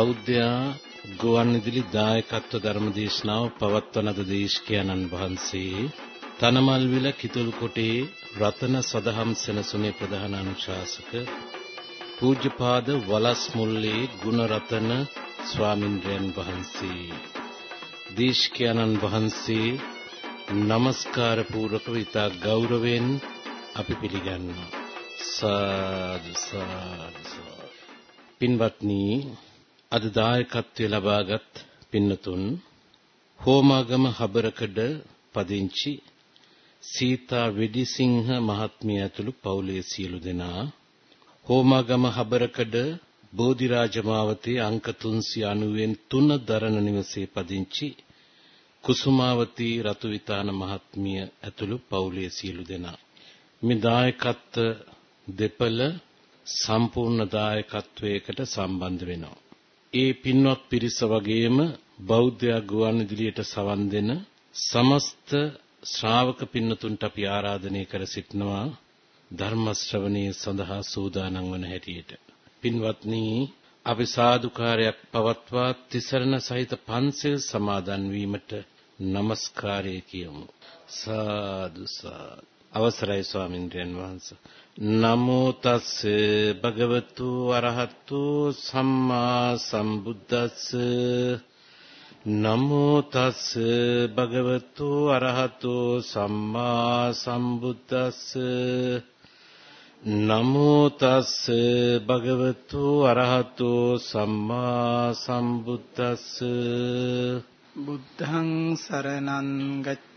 බෞද්ධයා ගුවන්විදුලි දායකත්ව ධර්මදේශනාව පවත්වන අද දේශකයන්න් වහන්සේ තනමල්විල කිතුල්කොටේ රතන සදහම් සෙනසුනේ ප්‍රධාන අනුශාසක පූජ්‍යපාද වලස් මුල්ලේ ගුණරතන ස්වාමින්ද්‍රයන් වහන්සේ දේශකයන්න් වහන්සේ নমස්කාර පූර්වකව ඉතා ගෞරවයෙන් අපි පිළිගන්නවා. සාදු සාදු. පින්වත්නි අද දායකත්වයේ ලබාගත් පින්නතුන් හෝමාගම හබරකඩ පදිංචි සීතා වෙඩිසිංහ මහත්මිය ඇතුළු පවුලේ සියලු දෙනා හෝමාගම හබරකඩ බෝධිරාජ මාවතේ අංක 390න් 3 දරණ නිවසේ පදිංචි කුසුමාවතී රතුවිතාන මහත්මිය ඇතුළු පවුලේ සියලු දෙනා මේ දායකත්ව දෙපළ සම්පූර්ණ දායකත්වයකට සම්බන්ධ වෙනවා. ඒ පින්වත් පිරිස වගේම බෞද්ධ ගුවන්විදුලියට සවන් දෙන සමස්ත ශ්‍රාවක පින්නතුන්ට අපි ආරාධනය කර සිටිනවා ධර්ම ශ්‍රවණයේ සඳහා සූදානම් වන හැටියට. පින්වත්නි අපි සාදුකාරයක් පවත්වා තිසරණ සහිත පන්සල් සමාදන් වීමට নমස්කාරය කියමු. සාදු සාදු අවසරයි ස්වාමින්ද්‍රයන් වහන්සේ නමෝ තස් භගවතු අරහතු සම්මා සම්බුද්දස්ස. නමෝ තස් භගවතු අරහතු සම්මා සම්බුද්දස්ස. නමෝ තස් භගවතු අරහතු සම්මා සම්බුද්දස්ස. බුද්ධං සරණං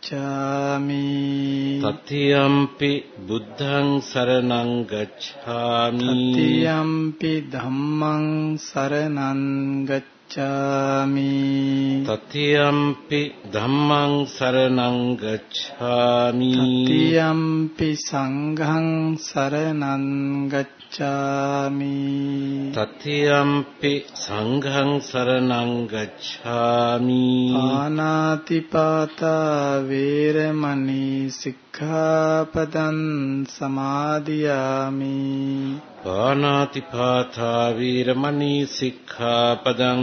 ගච්ඡාමි තතියම්පි බුද්ධං සරණං ගච්ඡාමි තතියම්පි ධම්මං සරණං ගච්ඡාමි තතියම්පි ධම්මං සරණං ගච්ඡාමි තතියම්පි සංඝං සරණං ගච්ඡාමි තතියම්පි සංඝං සරණං ගච්ඡාමි ආනාතිපාතා වේරමණී සික්ඛාපදං සමාදියාමි පානාතිපාතා වීරමණී සික්ඛාපදං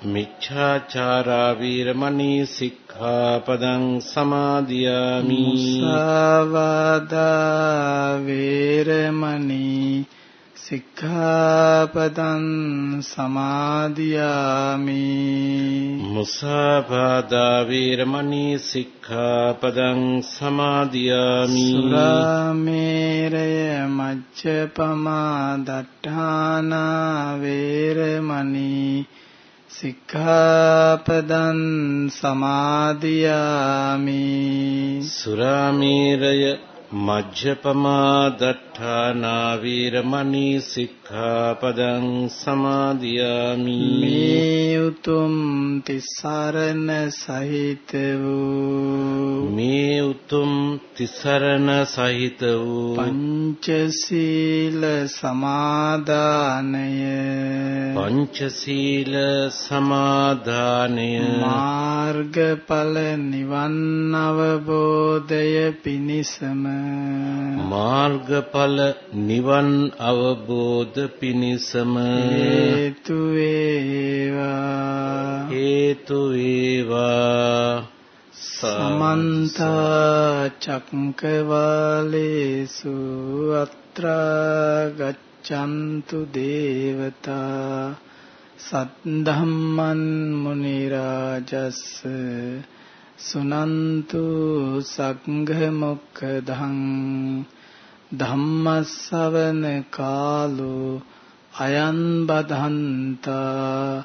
මිච්ඡාචාරා වීරමණී සික්ඛාපදං සමාදියාමි මුසාවාදා වේරමණී සික්ඛාපදං සමාදියාමි මුසාවාදා වීරමණී සික්ඛාපදං සමාදියාමි සුරාමේරය මච්ඡපමා දට්ඨානා වේරමණී සික්ඛාපදං සමාදියාමි। සුරාමේරය මජ්ජපමා දට්ඨානා වීරමණී සික්ඛාපදං සමාදියාමි। මේ උතුම් තිසරණ සහිත වූ මේ උතුම් තිසරණ සහිත වූ පංචශීල සමාදානය පංචශීල සමාදානය මාර්ගඵල නිවන් අවබෝධය පිණිසම මාර්ගඵල නිවන් අවබෝධ පිණිසම හේතු වේවා හේතු වේවා සමන්ත චක්කවාලේසු අත්‍රා ගච්ඡන්තු දේවතා සද්ධම්මන් මුනි රාජස්ස සුනන්තු සංඝ මොක්ඛදං ධම්මස්සවන කාලෝ අයන් බදන්තා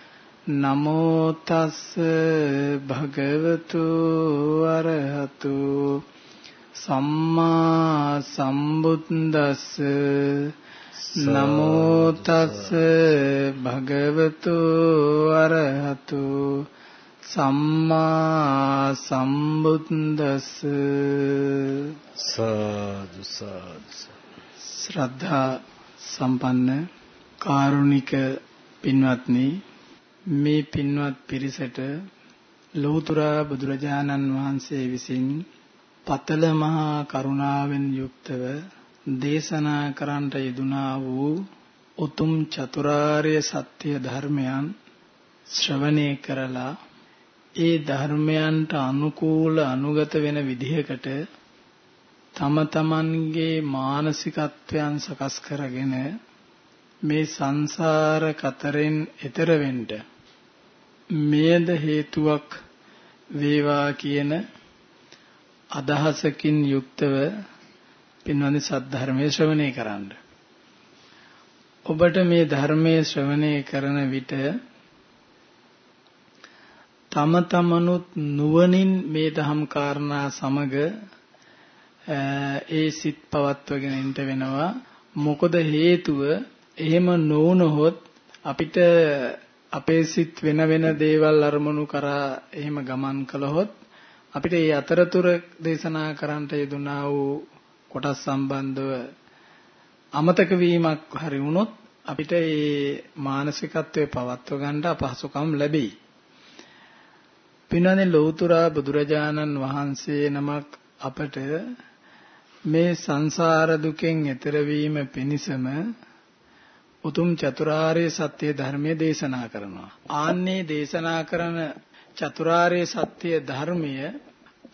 නමෝ තස් භගවතු අරහතු සම්මා සම්බුද්දස්ස නමෝ තස් භගවතු අරහතු සම්මා සම්බුද්දස්ස සාදු සාදු ශ්‍රද්ධා සම්පන්න කාරුණික පින්වත්නි මේ පින්වත් පිරිසට ලෞතර බුදුරජාණන් වහන්සේ විසින් පතල මහා කරුණාවෙන් යුක්තව දේශනා කරන්නට යෙදුනා වූ උතුම් චතුරාර්ය සත්‍ය ධර්මයන් ශ්‍රවණය කරලා ඒ ධර්මයන්ට අනුකූල අනුගත වෙන විදිහකට තම තමන්ගේ මානසිකත්වයන් සකස් කරගෙන මේ සංසාර කතරෙන් එතර වෙන්න මේද හේතුවක් වේවා කියන අදහසකින් යුක්තව පින්වන්දි සද්ධර්මයේ ශ්‍රවණය කරන්න. ඔබට මේ ධර්මයේ ශ්‍රවණය කරන විට තම තමනුත් නුවණින් මේ දහම් කාරණා සමග ඒ සිත් පවත්වගෙන ඉන්න වෙනවා මොකද හේතුව එහෙම නොවුනොත් අපිට අපේ සිත් වෙන වෙන දේවල් අරමුණු කරා එහෙම ගමන් කළහොත් අපිට මේ අතරතුර දේශනා කරන්නට යෙදුනා වූ කොටස් සම්බන්ධව අමතක වීමක් හරි වුණොත් අපිට මේ මානසිකත්වයේ පවත්ව ගන්න අපහසුකම් ලැබෙයි. පින්නනේ ලෞතුරා බුදුරජාණන් වහන්සේ නමක් අපට මේ සංසාර දුකෙන් එතර වීම පිණිසම උතුම් චතුරාර්ය සත්‍ය ධර්මයේ දේශනා කරනවා. ආන්නේ දේශනා කරන චතුරාර්ය සත්‍ය ධර්මය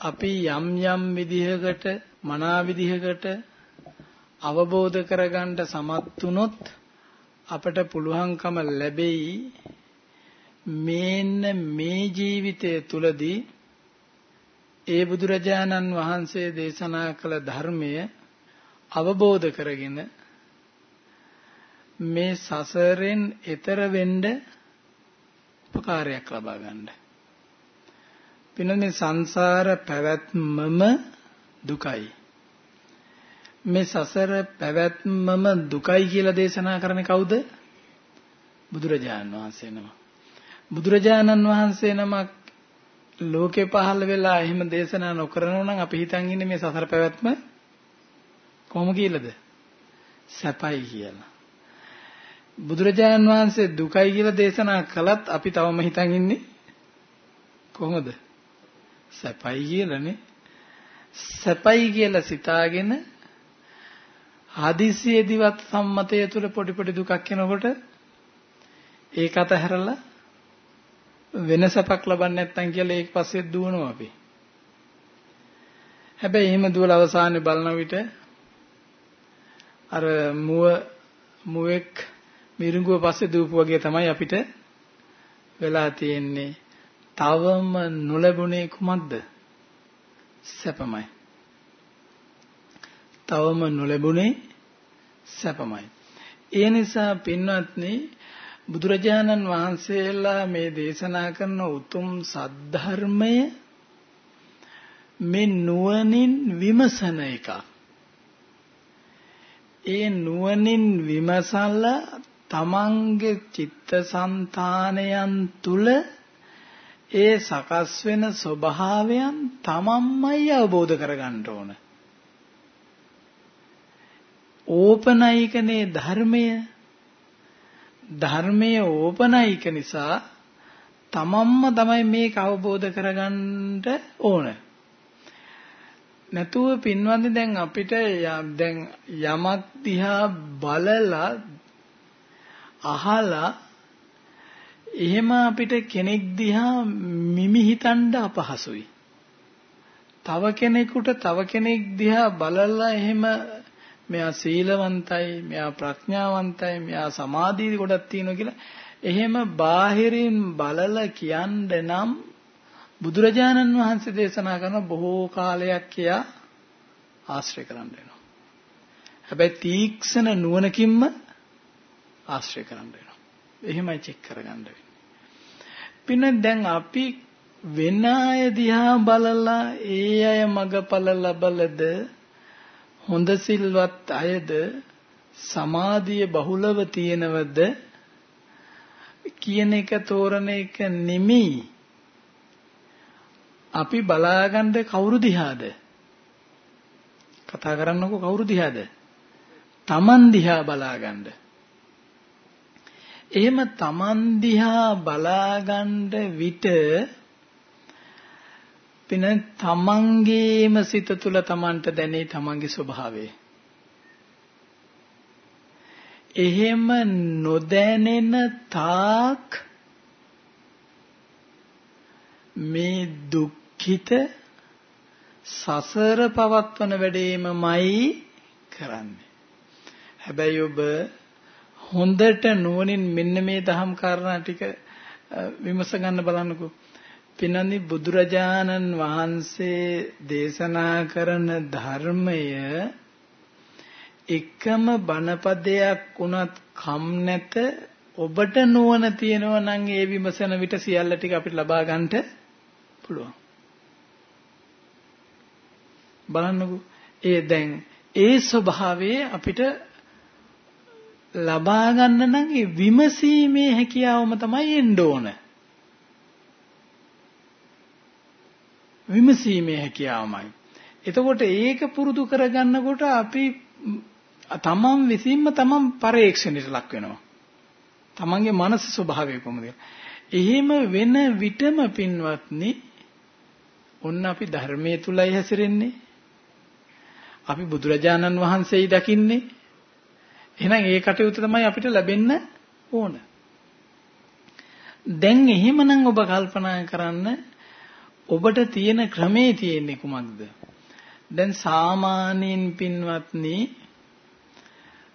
අපි යම් යම් විදිහකට මනා විදිහකට අවබෝධ කරගන්න සමත් වුනොත් අපට පුළුවන්කම ලැබෙයි මේන්න මේ ජීවිතය තුලදී ඒ බුදුරජාණන් වහන්සේ දේශනා කළ ධර්මය අවබෝධ කරගෙන මේ සසරෙන් එතර වෙන්න උපකාරයක් ලබා ගන්න. පින්නනේ සංසාර පැවැත්මම දුකයි. මේ සසර පැවැත්මම දුකයි කියලා දේශනා කරන්නේ කවුද? බුදුරජාණන් වහන්සේ නම. බුදුරජාණන් වහන්සේ නමක් ලෝකේ පහළ වෙලා එහෙම දේශනා නොකරනෝ නම් අපි හිතන් ඉන්නේ මේ සසර පැවැත්ම කොහොම කියලාද? සැපයි කියලා. බුදුරජාණන් වහන්සේ දුකයි කියලා දේශනා කළත් අපි තවම හිතන් ඉන්නේ කොහොමද? සැපයි කියලානේ. සැපයි කියලා සිතාගෙන හදිසියෙදිවත් සම්මතය තුල පොඩි පොඩි දුකක් එනකොට ඒක අතහැරලා වෙන සැපක් ලබන්නේ නැත්නම් කියලා ඒක පස්සේ දුවනවා අපි. හැබැයි එහෙම දුවලා අවසානයේ බලන විට අර මුව මුවෙක් මිරිඟුව පස්සේ දූපු වගේ තමයි අපිට වෙලා තියෙන්නේ. තවම නොලැබුණේ කුමක්ද? සැපමයි. තවම නොලැබුණේ සැපමයි. ඒ නිසා පින්වත්නි බුදුරජාණන් වහන්සේලා මේ දේශනා කරන උතුම් සද්ධර්මය මේ නුවණින් විමසන එක. ඒ නුවණින් විමසලා තමන්ගේ චිත්තසංතානයන් තුල ඒ සකස් වෙන ස්වභාවයන් තමන්මයි අවබෝධ කරගන්න ඕන. ඕපනයිකනේ ධර්මය ධර්මයේ ඕපනයික නිසා තමන්ම තමයි මේක අවබෝධ කරගන්න ඕන. නැතුව පින්වන්දි දැන් අපිට දැන් යමක් දිහා බලලා අහලා එහෙම අපිට කෙනෙක් දිහා මිමි හිතන්න අපහසුයි. තව කෙනෙකුට තව කෙනෙක් දිහා බලලා එහෙම මෙයා සීලවන්තයි, මෙයා ප්‍රඥාවන්තයි, මෙයා සමාධිය ගොඩක් තියෙනවා කියලා එහෙම බාහිරින් බලලා කියන්න නම් බුදුරජාණන් වහන්සේ දේශනා කරන බොහෝ කාලයක් කියා ආශ්‍රය කරන්න වෙනවා. හැබැයි තීක්ෂණ නුවණකින්ම ආශ්‍රය කරන්න වෙනවා. එහෙමයි චෙක් කරගන්න වෙන්නේ. පින්න දැන් අපි වෙන අය දිහා බලලා ඒ අය මගපල ලබලද හොඳ සිල්වත් අයද සමාධිය බහුලව තියෙනවද කියන එක තෝරන එක නෙමෙයි අපි බලාගන්න කවුරු දිහාද කතා කරන්නකෝ කවුරු දිහාද Taman දිහා බලාගන්න එහෙම Taman දිහා බලාගන්න විට පින තමන්ගේම සිත තුළ තමන්ට දැනේ තමන්ගේ ස්වභාවය. එහෙම නොදැනෙන තාක් මේ දුක්ඛිත සසර පවත්වන වැඩේමමයි කරන්නේ. හැබැයි ඔබ හොඳට නුවණින් මෙන්න මේ දහම් කාරණා ටික විමස ගන්න බලන්නකෝ. පිනනි බුදුරජාණන් වහන්සේ දේශනා කරන ධර්මය එකම බණපදයක් වුණත් කම් නැත ඔබට නුවණ තියෙනවා නම් ඒ විමසන විට සියල්ල ටික අපිට ලබා ගන්නට පුළුවන් බලන්නකෝ ඒ දැන් ඒ ස්වභාවයේ අපිට ලබා ගන්න නම් ඒ විමසීමේ හැකියාවම තමයි එන්න ඕන. විමසීමේ හැකියාවමයි. එතකොට ඒක පුරුදු කරගන්නකොට අපි තමන් විසින්ම තමන් පරීක්ෂණයට ලක් වෙනවා. තමන්ගේ මනස ස්වභාවය කොහොමද? එහෙම වෙන විටම පින්වත්නි ඔන්න අපි ධර්මයේ තුලයි හැසිරෙන්නේ. අපි බුදුරජාණන් වහන්සේයි දකින්නේ. එහෙනම් ඒ කටයුතු තමයි අපිට ලැබෙන්න ඕන. දැන් එහෙමනම් ඔබ කල්පනා කරන්න ඔබට තියෙන ක්‍රමේ තියෙන්නේ කුමක්ද? දැන් සාමාන්‍යයෙන් පින්වත්නි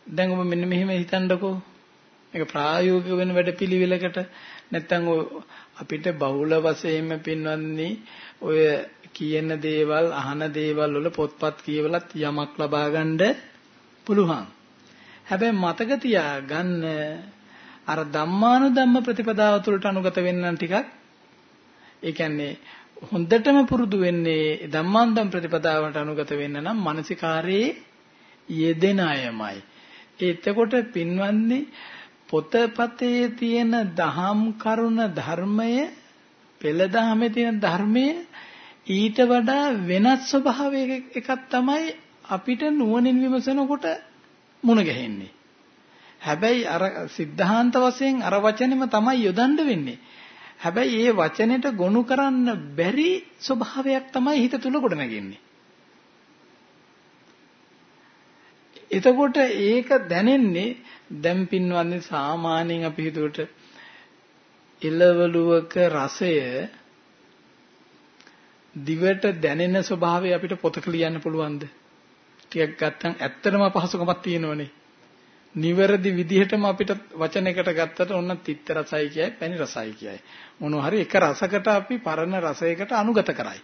දැන් ඔබ මෙන්න මෙහෙම හිතන්නකෝ. මේක ප්‍රායෝගික වෙන වැඩපිළිවෙලකට නැත්තම් අපිට බහුල වශයෙන්ම පින්වත්නි ඔය කියන දේවල් අහන දේවල් වල පොත්පත් කියවලත් යමක් ලබා ගන්න පුළුවන්. හැබැයි මතක තියාගන්න අර ධම්මානුධම්ම ප්‍රතිපදාව තුළට අනුගත වෙන්න ටිකක් ඒ කියන්නේ හොඳටම පුරුදු වෙන්නේ ධම්මාන්තම් ප්‍රතිපදාවට අනුගත වෙන්න නම් මානසිකාරයේ යෙදෙන අයමයි. එතකොට පින්වන්දි පොතපතේ තියෙන දහම් කරුණ ධර්මය පෙළ දහමේ තියෙන ධර්මය ඊට වඩා වෙනස් ස්වභාවයක එකක් තමයි අපිට නුවණින් විමසනකොට මුණ ගැහෙන්නේ. හැබැයි අර සිද්ධාන්ත වශයෙන් අර වචනේම තමයි යොදන්න වෙන්නේ. හැබැයි ඒ වචනෙට ගොනු කරන්න බැරි ස්වභාවයක් තමයි හිත තුල ගොඩනගන්නේ. එතකොට ඒක දැනෙන්නේ දැන් පින්වන්නේ සාමාන්‍යයෙන් අපි හිතුවට එළවලුවක රසය දිවට දැනෙන ස්වභාවය අපිට පොතක ලියන්න පුළුවන්ද? ටිකක් ගත්තම් ඇත්තටම අපහසුකමක් තියෙනවනේ. නිවැරදි විදිහටම අපිට වචනයකට ගත්තට ඔන්න තිත්ත රසයි කියයි පැණි රසයි කියයි. මොනවා හරි එක රසකට අපි පරණ රසයකට අනුගත කරයි.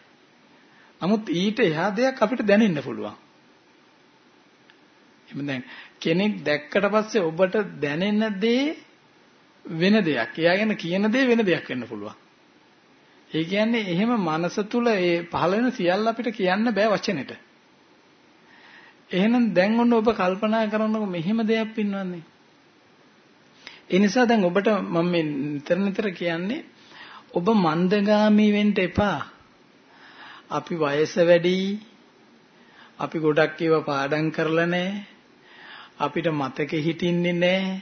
නමුත් ඊට එහා දෙයක් අපිට දැනෙන්න පුළුවන්. එහෙනම් දැන් කෙනෙක් දැක්කට පස්සේ ඔබට දැනෙන දේ වෙන දෙයක්. එයා ගැන කියන දේ වෙන දෙයක් වෙන්න පුළුවන්. ඒ කියන්නේ එහෙම මනස තුල ඒ පහළ වෙන සියල්ල අපිට කියන්න බෑ වචනෙට. එහෙනම් දැන් ඔන්න ඔබ කල්පනා කරනකො මෙහෙම දෙයක් පින්වන්නේ. ඒ නිසා දැන් ඔබට මම මේ නිතර නිතර කියන්නේ ඔබ මන්දගාමී වෙන්න එපා. අපි වයස වැඩි. අපි ගොඩක් ඒවා පාඩම් කරලා නැහැ. අපිට මතකෙ හිටින්නේ නැහැ.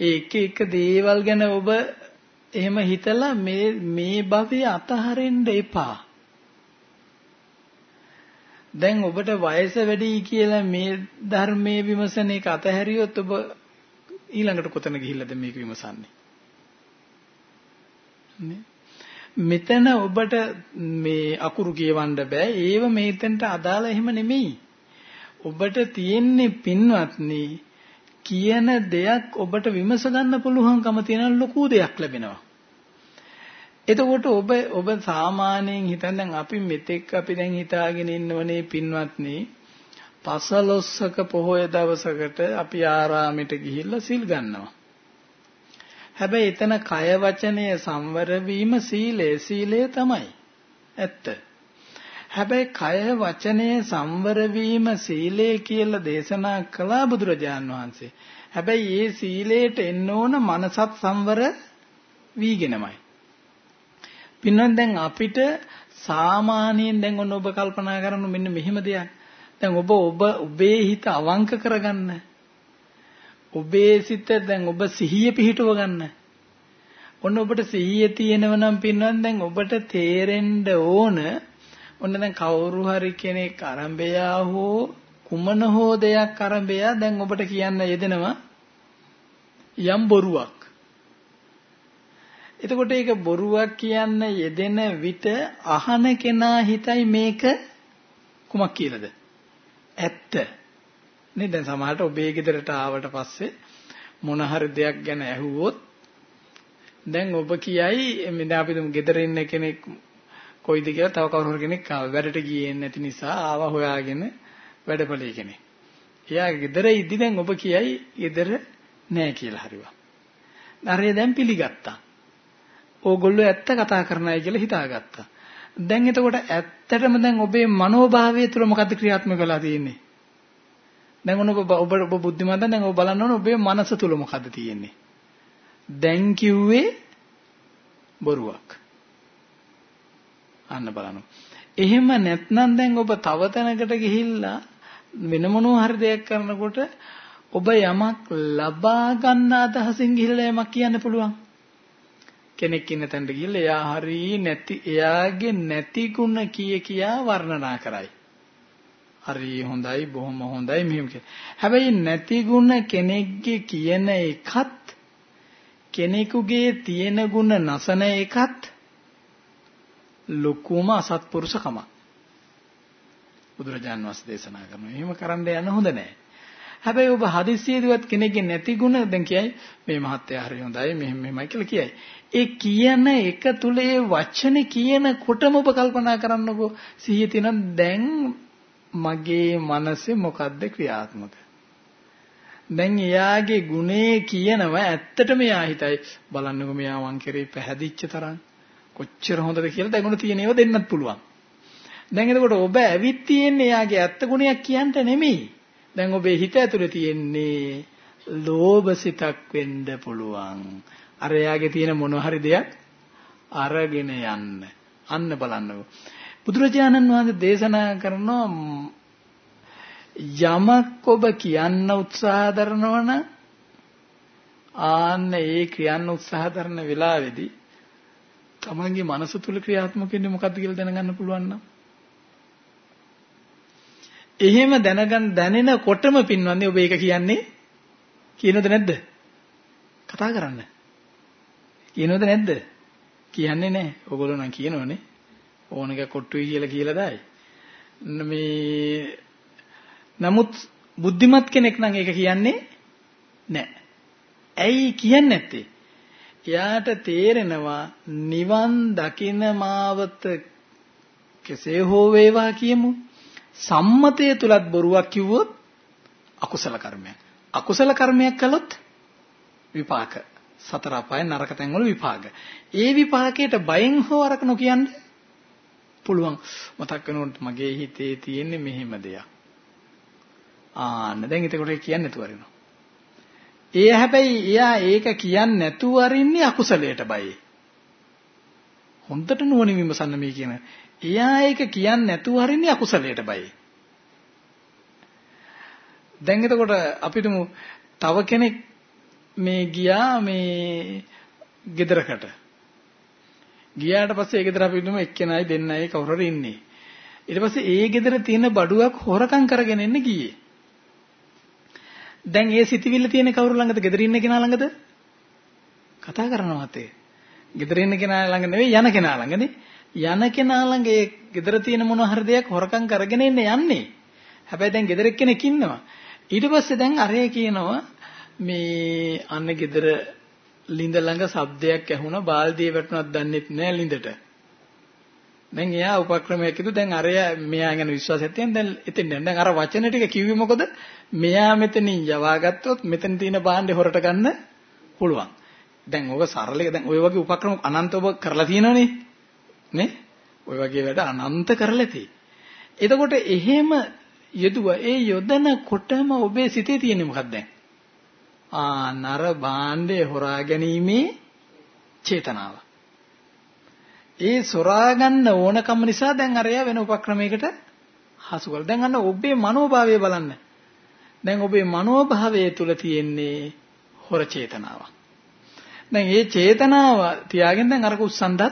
ඒ එක එක දේවල් ගැන ඔබ එහෙම හිතලා මේ මේ භවයේ අතහරින්න එපා. දැන් ඔබට වයස වැඩි කියලා මේ ධර්මයේ විමසන එක අතහැරියොත් ඔබ ඊළඟට කොතන ගිහිල්ලාද මේක විමසන්නේ? මෙතන ඔබට මේ අකුරු කියවන්න බෑ. ඒව මේතෙන්ට අදාළ එහෙම නෙමෙයි. ඔබට තියෙන්නේ පින්වත්නි කියන දෙයක් ඔබට විමස ගන්න පුළුවන්කම තියෙන ලොකු දෙයක් ලැබෙනවා. එතකොට ඔබ ඔබ සාමාන්‍යයෙන් හිතන දැන් අපි මෙතෙක් අපි දැන් හිතාගෙන ඉන්නවනේ පින්වත්නි පසළොස්සක පොහොය දවසකට අපි ආරාමෙට ගිහිල්ලා සිල් ගන්නවා. හැබැයි එතන කය වචනය සංවර වීම සීලය සීලය තමයි. ඇත්ත. හැබැයි කය වචනය සංවර වීම සීලය කියලා දේශනා කළා බුදුරජාන් වහන්සේ. හැබැයි ඒ සීලයට එන්න ඕන මනසත් සංවර වීගෙනමයි. පින්නන් දැන් අපිට සාමාන්‍යයෙන් දැන් ඔන්න ඔබ කල්පනා කරනු මෙන්න මෙහෙම දෙයක්. දැන් ඔබ ඔබ ඔබේ හිත අවංක කරගන්න. ඔබේ සිත දැන් ඔබ සිහිය පිහිටව ගන්න. ඔන්න ඔබට සිහිය තියෙනව නම් පින්නන් දැන් ඔබට තේරෙන්න ඕන ඔන්න දැන් කවුරු හරි කෙනෙක් අරඹයා හෝ කුමන හෝ දෙයක් අරඹයා දැන් ඔබට කියන්න යෙදෙනවා යම් බොරුවක් එතකොට ඒක බොරුවක් කියන්න යෙදෙන විට අහන කෙනා හිතයි මේක කුමක් කියලාද? ඇත්ත. නේ දැන් සමහරට ඔබේ ගෙදරට ආවට පස්සේ මොන හරි දෙයක් ගැන ඇහුවොත් දැන් ඔබ කියයි මෙන්න අපි දුම් ගෙදර ඉන්න කෙනෙක් කොයිද කියලා තව කවුරු හරි කෙනෙක් ආව වැඩට ගියේ නැති නිසා ආවා හොයාගෙන වැඩපළේ කෙනෙක්. එයා ගෙදර ඉදි දැන් ඔබ කියයි ගෙදර නෑ කියලා හරිවා. හරිය දැන් පිළිගත්තා. ඕගොල්ලෝ ඇත්ත කතා කරනයි කියලා හිතාගත්තා. දැන් එතකොට ඇත්තටම දැන් ඔබේ මනෝභාවය තුළ මොකද්ද ක්‍රියාත්මක වෙලා තියෙන්නේ? දැන් ඔන්න ඔබ ඔබ ඔබ බුද්ධිමත්ද දැන් ඔබ බලන්න ඕන ඔබේ මනස තුළ මොකද්ද තියෙන්නේ? දැන් කිව්වේ බොරුවක්. අන්න බලන්න. එහෙම නැත්නම් දැන් ඔබ තව තැනකට ගිහිල්ලා වෙන මොනවා හරි දෙයක් කරනකොට ඔබ යමක් ලබා ගන්න අදහසින් ගිහිල්ලා යමක් කියන්න පුළුවන්. කෙනෙක් ඉන්න තැනට ගිහිල්ලා එයා හරි නැති එයාගේ නැති ಗುಣ කිය කියා වර්ණනා කරයි. හරි හොඳයි බොහොම හොඳයි මෙහෙම හැබැයි නැති ಗುಣ කෙනෙක්ගේ කියන එකත් කෙනෙකුගේ තියෙන ಗುಣ නසන එකත් ලොකුම අසත්පුරුෂකම. බුදුරජාන් වහන්සේ දේශනා කරනවා. එහෙම කරන්න යන්න හොඳ නැහැ. හැබැයි ඔබ හදිස්සියේදීවත් කෙනෙක්ගේ නැති ಗುಣ දැන් කියයි මේ මහත්තයා හරි හොඳයි මෙහෙම මෙහෙමයි කියලා කියයි. ඒ කියන එක තුල ඒ වචනේ කියනකොටම ඔබ කල්පනා කරන්නකෝ. සිහිය තියෙන දැන් මගේ මනසේ මොකද්ද ක්‍රියාත්මක? දැන් එයාගේ ගුණේ කියනවා ඇත්තටම එයා හිතයි බලන්නකෝ මෙයා වන් කරේ පැහැදිච්ච තරම් කොච්චර හොඳද කියලා දැන් උන තියෙන ඒවා දෙන්නත් පුළුවන්. දැන් එතකොට ඔබ ඇවිත් තියෙන්නේ එයාගේ ඇත්ත ගුණයක් කියන්න නෙමෙයි. දැන් ඔබේ හිත ඇතුලේ තියෙන්නේ ලෝභ සිතක් වෙන්න පුළුවන්. අර එයාගේ තියෙන මොන හරි දෙයක් අරගෙන යන්න. අන්න බලන්නකො. බුදුරජාණන් වහන්සේ දේශනා කරනවා යමක් ඔබ කියන්න උත්සාහ කරනවා නම් ආන්න ඒ කියන්න උත්සාහ කරන වෙලාවේදී තමන්ගේ මනස තුල ක්‍රියාත්මක වෙන්නේ මොකද්ද කියලා දැනගන්න පුළුවන් නම් එහෙම දැනගන්න දැනෙනකොටම පින්වන්නේ ඔබ ඒක කියන්නේ කියනවද නැද්ද? කතා කරන්න. කියනවද නැද්ද? කියන්නේ නැහැ. ඔයගොල්ලෝ නම් කියනවනේ. ඕන එක කොට්ටුයි කියලා කියලා දායි. මේ නමුත් බුද්ධිමත් කෙනෙක් නම් ඒක කියන්නේ නැහැ. ඇයි කියන්නේ නැත්තේ? එයාට තේරෙනවා නිවන් දකින මාවත කෙසේ හෝ වේවා කියමු. සම්මතය තුලත් බොරුවක් කිව්වොත් අකුසල කර්මයක්. අකුසල කර්මයක් කළොත් විපාක. සතර අපාය නරක තැන්වල විපාක. ඒ විපාකයට බයෙන් හෝ අරක නොකියන්නේ පුළුවන්. මතක් වෙනකොට මගේ හිතේ තියෙන්නේ මෙහෙම දෙයක්. ආන්න දැන් එතකොට කියන්නේ නැතුව අරිනවා. ඒ හැබැයි එයා ඒක කියන්නේ නැතුව අරින්නේ අකුසලයට බයයි. හොඳට නුවණින් විමසන්න මේ කියන. එයා ඒක කියන්නේ නැතුව අරින්නේ අකුසලයට බයයි. දැන් එතකොට අපිටම තව කෙනෙක් මේ ගියා මේ ගෙදරකට. ගියාට පස්සේ ඒ ගෙදර අපි හිතමු එක්කෙනයි දෙන්නයි කවුරු හරි ඉන්නේ. ඊට පස්සේ ඒ ගෙදර තියෙන බඩුවක් හොරකම් කරගෙන එන්න ගියේ. දැන් ඒ සිතිවිල්ල තියෙන කවුරු ළඟද? ගෙදර ඉන්න කෙනා ළඟද? කතා කරනවා තේ. ගෙදර ඉන්න කෙනා ළඟ නෙවෙයි යන කෙනා ළඟනේ. යන කෙනා ළඟ ඒ ගෙදර තියෙන මොන හරි දෙයක් හොරකම් කරගෙන ඉන්න යන්නේ. හැබැයි දැන් ගෙදර එක්කෙනෙක් ඉන්නවා. ඊට පස්සේ දැන් අරේ කියනවා මේ අන්න ගෙදර ලිඳ ළඟ ශබ්දයක් ඇහුණා බාල්දිය වැටුණක් දන්නෙත් නෑ ලිඳට. දැන් එයා උපක්‍රමයක් කිව්තු දැන් අරයා මෙයා ගැන විශ්වාසයක් තියෙන දැන් එතෙන් දැන් අර වචන ටික කිව්වේ මොකද මෙයා මෙතනින් යවා ගත්තොත් මෙතන තියෙන භාණ්ඩේ හොරට ගන්න පුළුවන් දැන් ඔබ සරලක දැන් ඔය වගේ උපක්‍රම අනන්ත ඔබ කරලා තියෙනවනේ නේ ඔය වගේ වැඩ අනන්ත කරලා තියෙයි එතකොට එහෙම යෙදුවා ඒ යොදන කොටම ඔබේ සිතේ තියෙන්නේ මොකක්ද දැන් ආ නර භාණ්ඩේ හොරා ගැනීමේ චේතනාව ඒ සොරා ගන්න ඕනකම නිසා දැන් අරයා වෙන උපක්‍රමයකට හසු කරලා. දැන් අන්න ඔබේ මනෝභාවය බලන්න. දැන් ඔබේ මනෝභාවය තුල තියෙන්නේ හොර චේතනාවක්. දැන් මේ චේතනාව තියාගෙන දැන් අරක උස්සන්නත්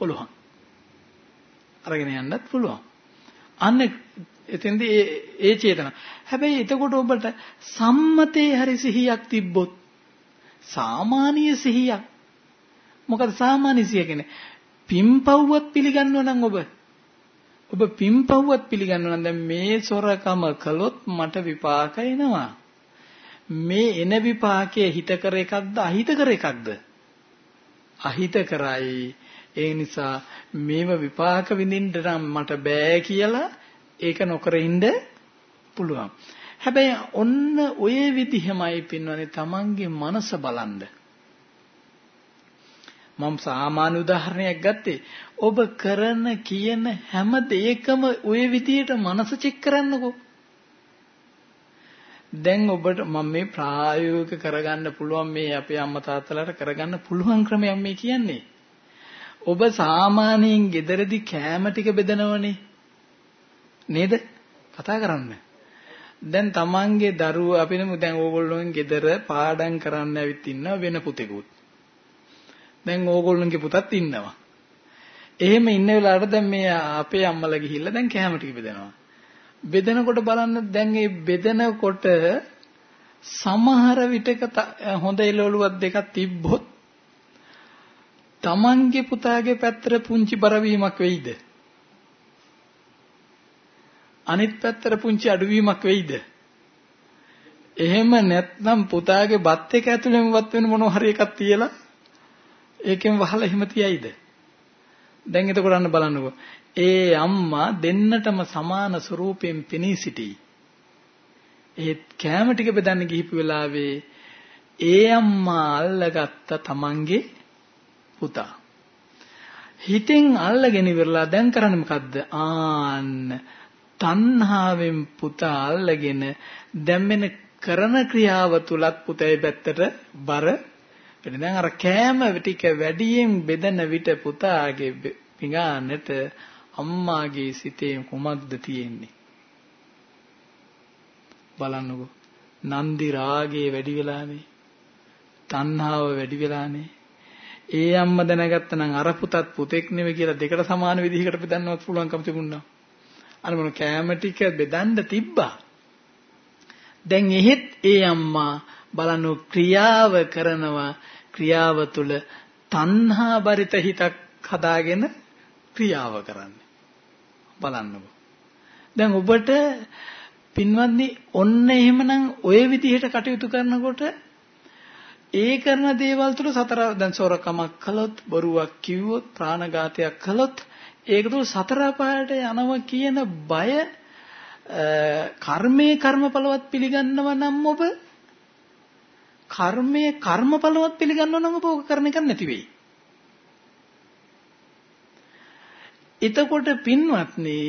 පුළුවන්. අරගෙන යන්නත් පුළුවන්. අන්න එතෙන්දී ඒ ඒ චේතන. හැබැයි එතකොට ඔබට සම්මතේ හරි සිහියක් තිබ්බොත් සාමාන්‍ය සිහියක් මොකද සාමාන්‍ය සිහිය කියන්නේ පිම්පව්වත් පිළිගන්නවා නම් ඔබ ඔබ පිම්පව්වත් පිළිගන්නවා නම් දැන් මේ සොරකම කළොත් මට විපාක එනවා. මේ එන විපාකයේ හිත කර එකක්ද අහිත කර එකක්ද? අහිත කරයි. ඒ නිසා මේව විපාක විඳින්න නම් මට බෑ කියලා ඒක නොකර ඉන්න පුළුවන්. හැබැයි ඔන්න ඔය විදිහමයි පින්වනේ Tamange මනස බලන්නේ මම සාමාන්‍ය උදාහරණයක් ගත්තේ. ඔබ කරන කියන හැම දෙයකම ওই විදියට මනස චෙක් කරන්නකෝ. දැන් ඔබට මම මේ ප්‍රායෝගික කරගන්න පුළුවන් මේ අපේ අම්මා තාත්තලාට කරගන්න පුළුවන් ක්‍රමයක් මේ කියන්නේ. ඔබ සාමාන්‍යයෙන් gederedi කෑම ටික බෙදනවනේ නේද කතා කරන්න දැන් තමන්ගේ දරුවෝ අපිනමු දැන් ඕගොල්ලෝන් ගෙදර පාඩම් කරන්න ඇවිත් ඉන්න වෙන පුතෙකුත් දැන් ඕගොල්ලන්ගේ පුතත් ඉන්නවා. එහෙම ඉන්න වෙලාවට දැන් මේ අපේ අම්මලා ගිහිල්ලා දැන් කැම ටික බෙදනවා. බෙදනකොට බලන්න දැන් මේ බෙදනකොට සමහර විටක හොඳ එළවලුවක් දෙකක් තිබ්බොත් Tamange පුතාගේ පැත්තට පුංචි බරවීමක් වෙයිද? අනිත් පැත්තට පුංචි අඩුවීමක් වෙයිද? එහෙම නැත්නම් පුතාගේ බත් එක ඇතුළෙන්වත් වෙන මොනවා හරි එකක් තියලා ඒකෙන් වහලා එහෙම තියයිද? දැන් එතකොට අන්න බලන්නකෝ. ඒ අම්මා දෙන්නටම සමාන ස්වරූපයෙන් පෙනී සිටී. ඒ කෑම ටික බෙදන්න ගිහිපු වෙලාවේ ඒ අම්මා අල්ලගත්ත තමන්ගේ පුතා. හිතෙන් අල්ලගෙන ඉවරලා දැන් කරන්නේ මොකද්ද? ආන්න තණ්හාවෙන් පුතා අල්ලගෙන දැන් මෙන්න කරන ක්‍රියාව තුලත් පුතේ පැත්තට බර වෙන. දැන් අර කෑම ටික වැඩියෙන් බෙදන විට පුතාගේ පිඟානට අම්මාගේ සිතේ කුමක්ද තියෙන්නේ? බලන්නකෝ. නන්දි රාගේ වැඩි වෙලානේ. තණ්හාව වැඩි වෙලානේ. ඒ අම්මා දැනගත්තා නම් අර පුතත් පුතෙක් නෙවෙයි කියලා දෙකට සමාන විදිහකට බෙදන්නවත් පුළුවන්කම තිබුණා. අර මොන කෑම ටික බෙදන්න තිබ්බා. දැන් එහෙත් ඒ අම්මා බලන්න ක්‍රියාව කරනවා. ක්‍රියාව තුළ තණ්හා බරිත හිතක් හදාගෙන ක්‍රියාව කරන්නේ. බලන්නකෝ. දැන් ඔබට පින්වත්නි ඔන්න එහෙමනම් ඔය විදිහට කටයුතු කරනකොට ඒ කරන දේවල් තුළ සතර දැන් සොරකමක් කළොත් බොරුවක් කිව්වොත් ප්‍රාණඝාතයක් කළොත් ඒක තුළ සතර පායට යනවා කියන බය කර්මයේ කර්මඵලවත් පිළිගන්නව නම් ඔබ කර්මයේ කර්මඵලවත් පිළිගන්නව නම් ඔබ ඕක කරන එක නැති වෙයි. එතකොට පින්වත්නි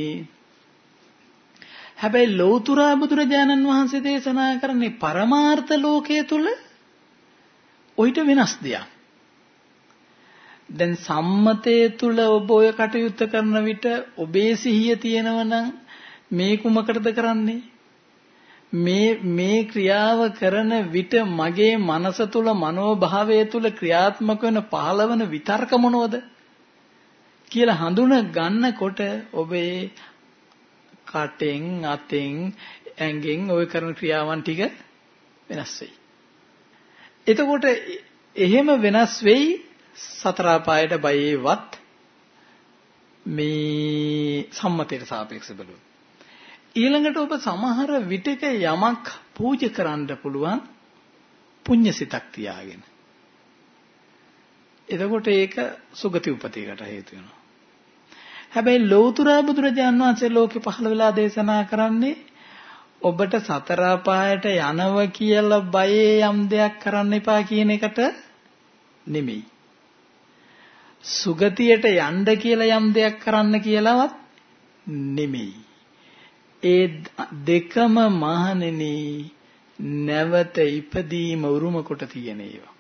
හැබැයි ලෞතුරා බුදුරජාණන් වහන්සේ දේශනා කරන්නේ පරමාර්ථ ලෝකයේ තුල ඔయిత වෙනස් දෙයක්. දැන් සම්මතයේ තුල ඔබ ඔය කටයුත්ත කරන විට ඔබේ සිහිය තියෙනවනම් මේ කුමකටද කරන්නේ? මේ මේ ක්‍රියාව කරන විට මගේ මනස තුල මනෝභාවය තුල ක්‍රියාත්මක වෙන පහළවන විතර්ක මොනවද කියලා හඳුන ගන්නකොට ඔබේ කටෙන් අතෙන් ඇඟෙන් ওই කරන ක්‍රියාවන් ටික වෙනස් වෙයි. එතකොට එහෙම වෙනස් වෙයි සතර පායට බයේවත් මේ සම්මතයට සාපේක්ෂව බලුවොත්. ඊළඟට ඔබ සමහර විටක යමක් පූජ කරන්න පුළුවන් පුඤ්ඤසිතක් තියාගෙන. එතකොට ඒක සුගති උපතේකට හේතු වෙනවා. හැබැයි ලෞතුරා බුදුරජාන් වහන්සේ ලෝකේ පහළ වෙලා දේශනා කරන්නේ ඔබට සතර පායට යනව කියලා බයේ යම් දෙයක් කරන්න එපා කියන එකට නෙමෙයි. සුගතියට යන්න කියලා යම් දෙයක් කරන්න කියලාවත් නෙමෙයි. ඒ දෙකම මහණෙනි නැවත ඉපදීම උරුම කොට තියෙන ඒවා.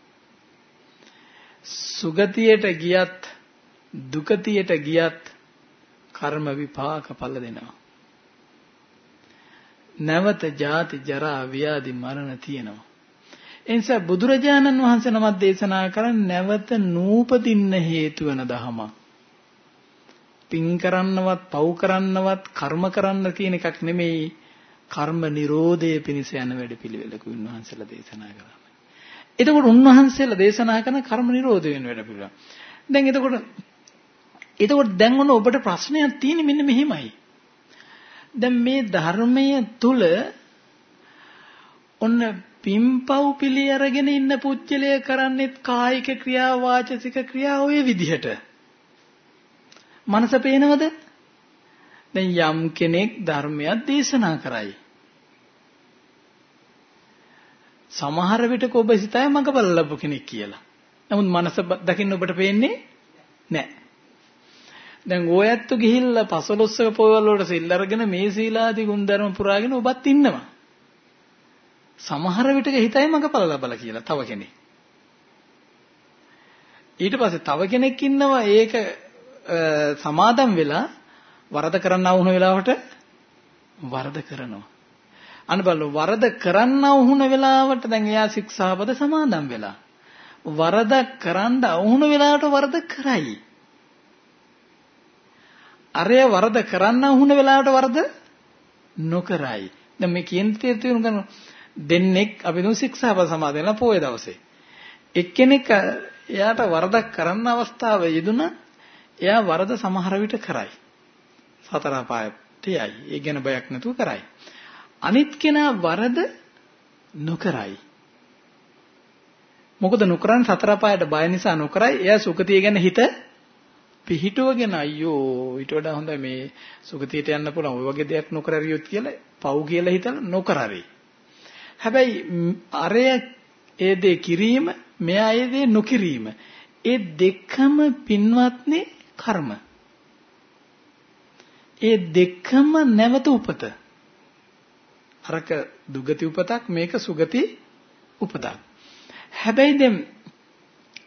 සුගතියට ගියත් දුකතියට ගියත් කර්ම විපාක ඵල දෙනවා. නැවත ජාති ජරා ව්‍යාධි මරණ තියෙනවා. එනිසා බුදුරජාණන් වහන්සේ නමක් දේශනා කරන්නේ නැවත නූපදින්න හේතු වෙන දහමක්. පින් කරන්නවත් පව් කරන්නවත් කර්ම කරන්න කියන එකක් නෙමෙයි කර්ම නිරෝධය පිණිස යන වැඩපිළිවෙලක උන්වහන්සේලා දේශනා කරන්නේ. එතකොට උන්වහන්සේලා දේශනා කරන කර්ම නිරෝධ වෙන වැඩපිළිවෙල. දැන් එතකොට එතකොට දැන් ඔන්න ඔබට ප්‍රශ්නයක් තියෙන්නේ මෙන්න මෙහෙමයි. දැන් මේ ධර්මය තුල ඔන්න පිම්පව් පිළි අරගෙන ඉන්න පුච්චලය කරන්නේත් කායික ක්‍රියා වාචසික ක්‍රියා ඔය විදිහට. මනස පේනවද? දැන් යම් කෙනෙක් ධර්මයක් දේශනා කරයි. සමහර විටක ඔබ හිතයි මඟ බලලපු කෙනෙක් කියලා. නමුත් මනස දකින්න ඔබට පේන්නේ නැහැ. දැන් ඕයැත්තු ගිහිල්ලා පසළොස්වක පොයවල වලට සිල් අරගෙන මේ සීලාදී ගුණධර්ම පුරාගෙන ඔබත් ඉන්නවා. සමහර විටක හිතයි මඟපල ලබලා කියලා තව කෙනෙක්. ඊට පස්සේ තව කෙනෙක් ඉන්නවා ඒක සමාදම් වෙලා වරද කරන්නව වුණ වෙලාවට වරද කරනවා. අන්න බලන්න වරද කරන්නව වුණ වෙලාවට දැන් එයා ශික්ෂාපද සමාදම් වෙලා. වරද කරන්න වුණ වෙලාවට වරද කරයි. අරය වරද කරන්න වුණ වෙලාවට වරද නොකරයි. දැන් මේ කියන තේරුම් ගන්න දෙන්නෙක් අපි දුන් ශික්ෂාපද සමාදන්ලා පොයේ දවසේ. එක්කෙනෙක් එයාට වරදක් කරන්න අවස්ථාව යෙදුණා. එයා වරද සමහර විට කරයි. සතර පායටයි. ඒ ගැන බයක් නැතුව කරයි. අනිත් කෙනා වරද නොකරයි. මොකද නොකරන් සතර පායට බය නිසා නොකරයි. එයා සුගතිය ගැන හිත පිහිටුවගෙන අයියෝ ඊට වඩා හොඳයි මේ සුගතියට යන්න පුළුවන්. ওই වගේ දෙයක් නොකර හරියොත් කියලා පව් කියලා හිතලා නොකර හරි. හැබැයි අරය ඒ දේ කිරීම මෙයා ඒ දේ නොකිරීම ඒ දෙකම පින්වත්නි කර්ම. ඒ දෙකම නැවත උපත. අරක දුගති උපතක් මේක සුගති උපතක්. හැබැයි දැන්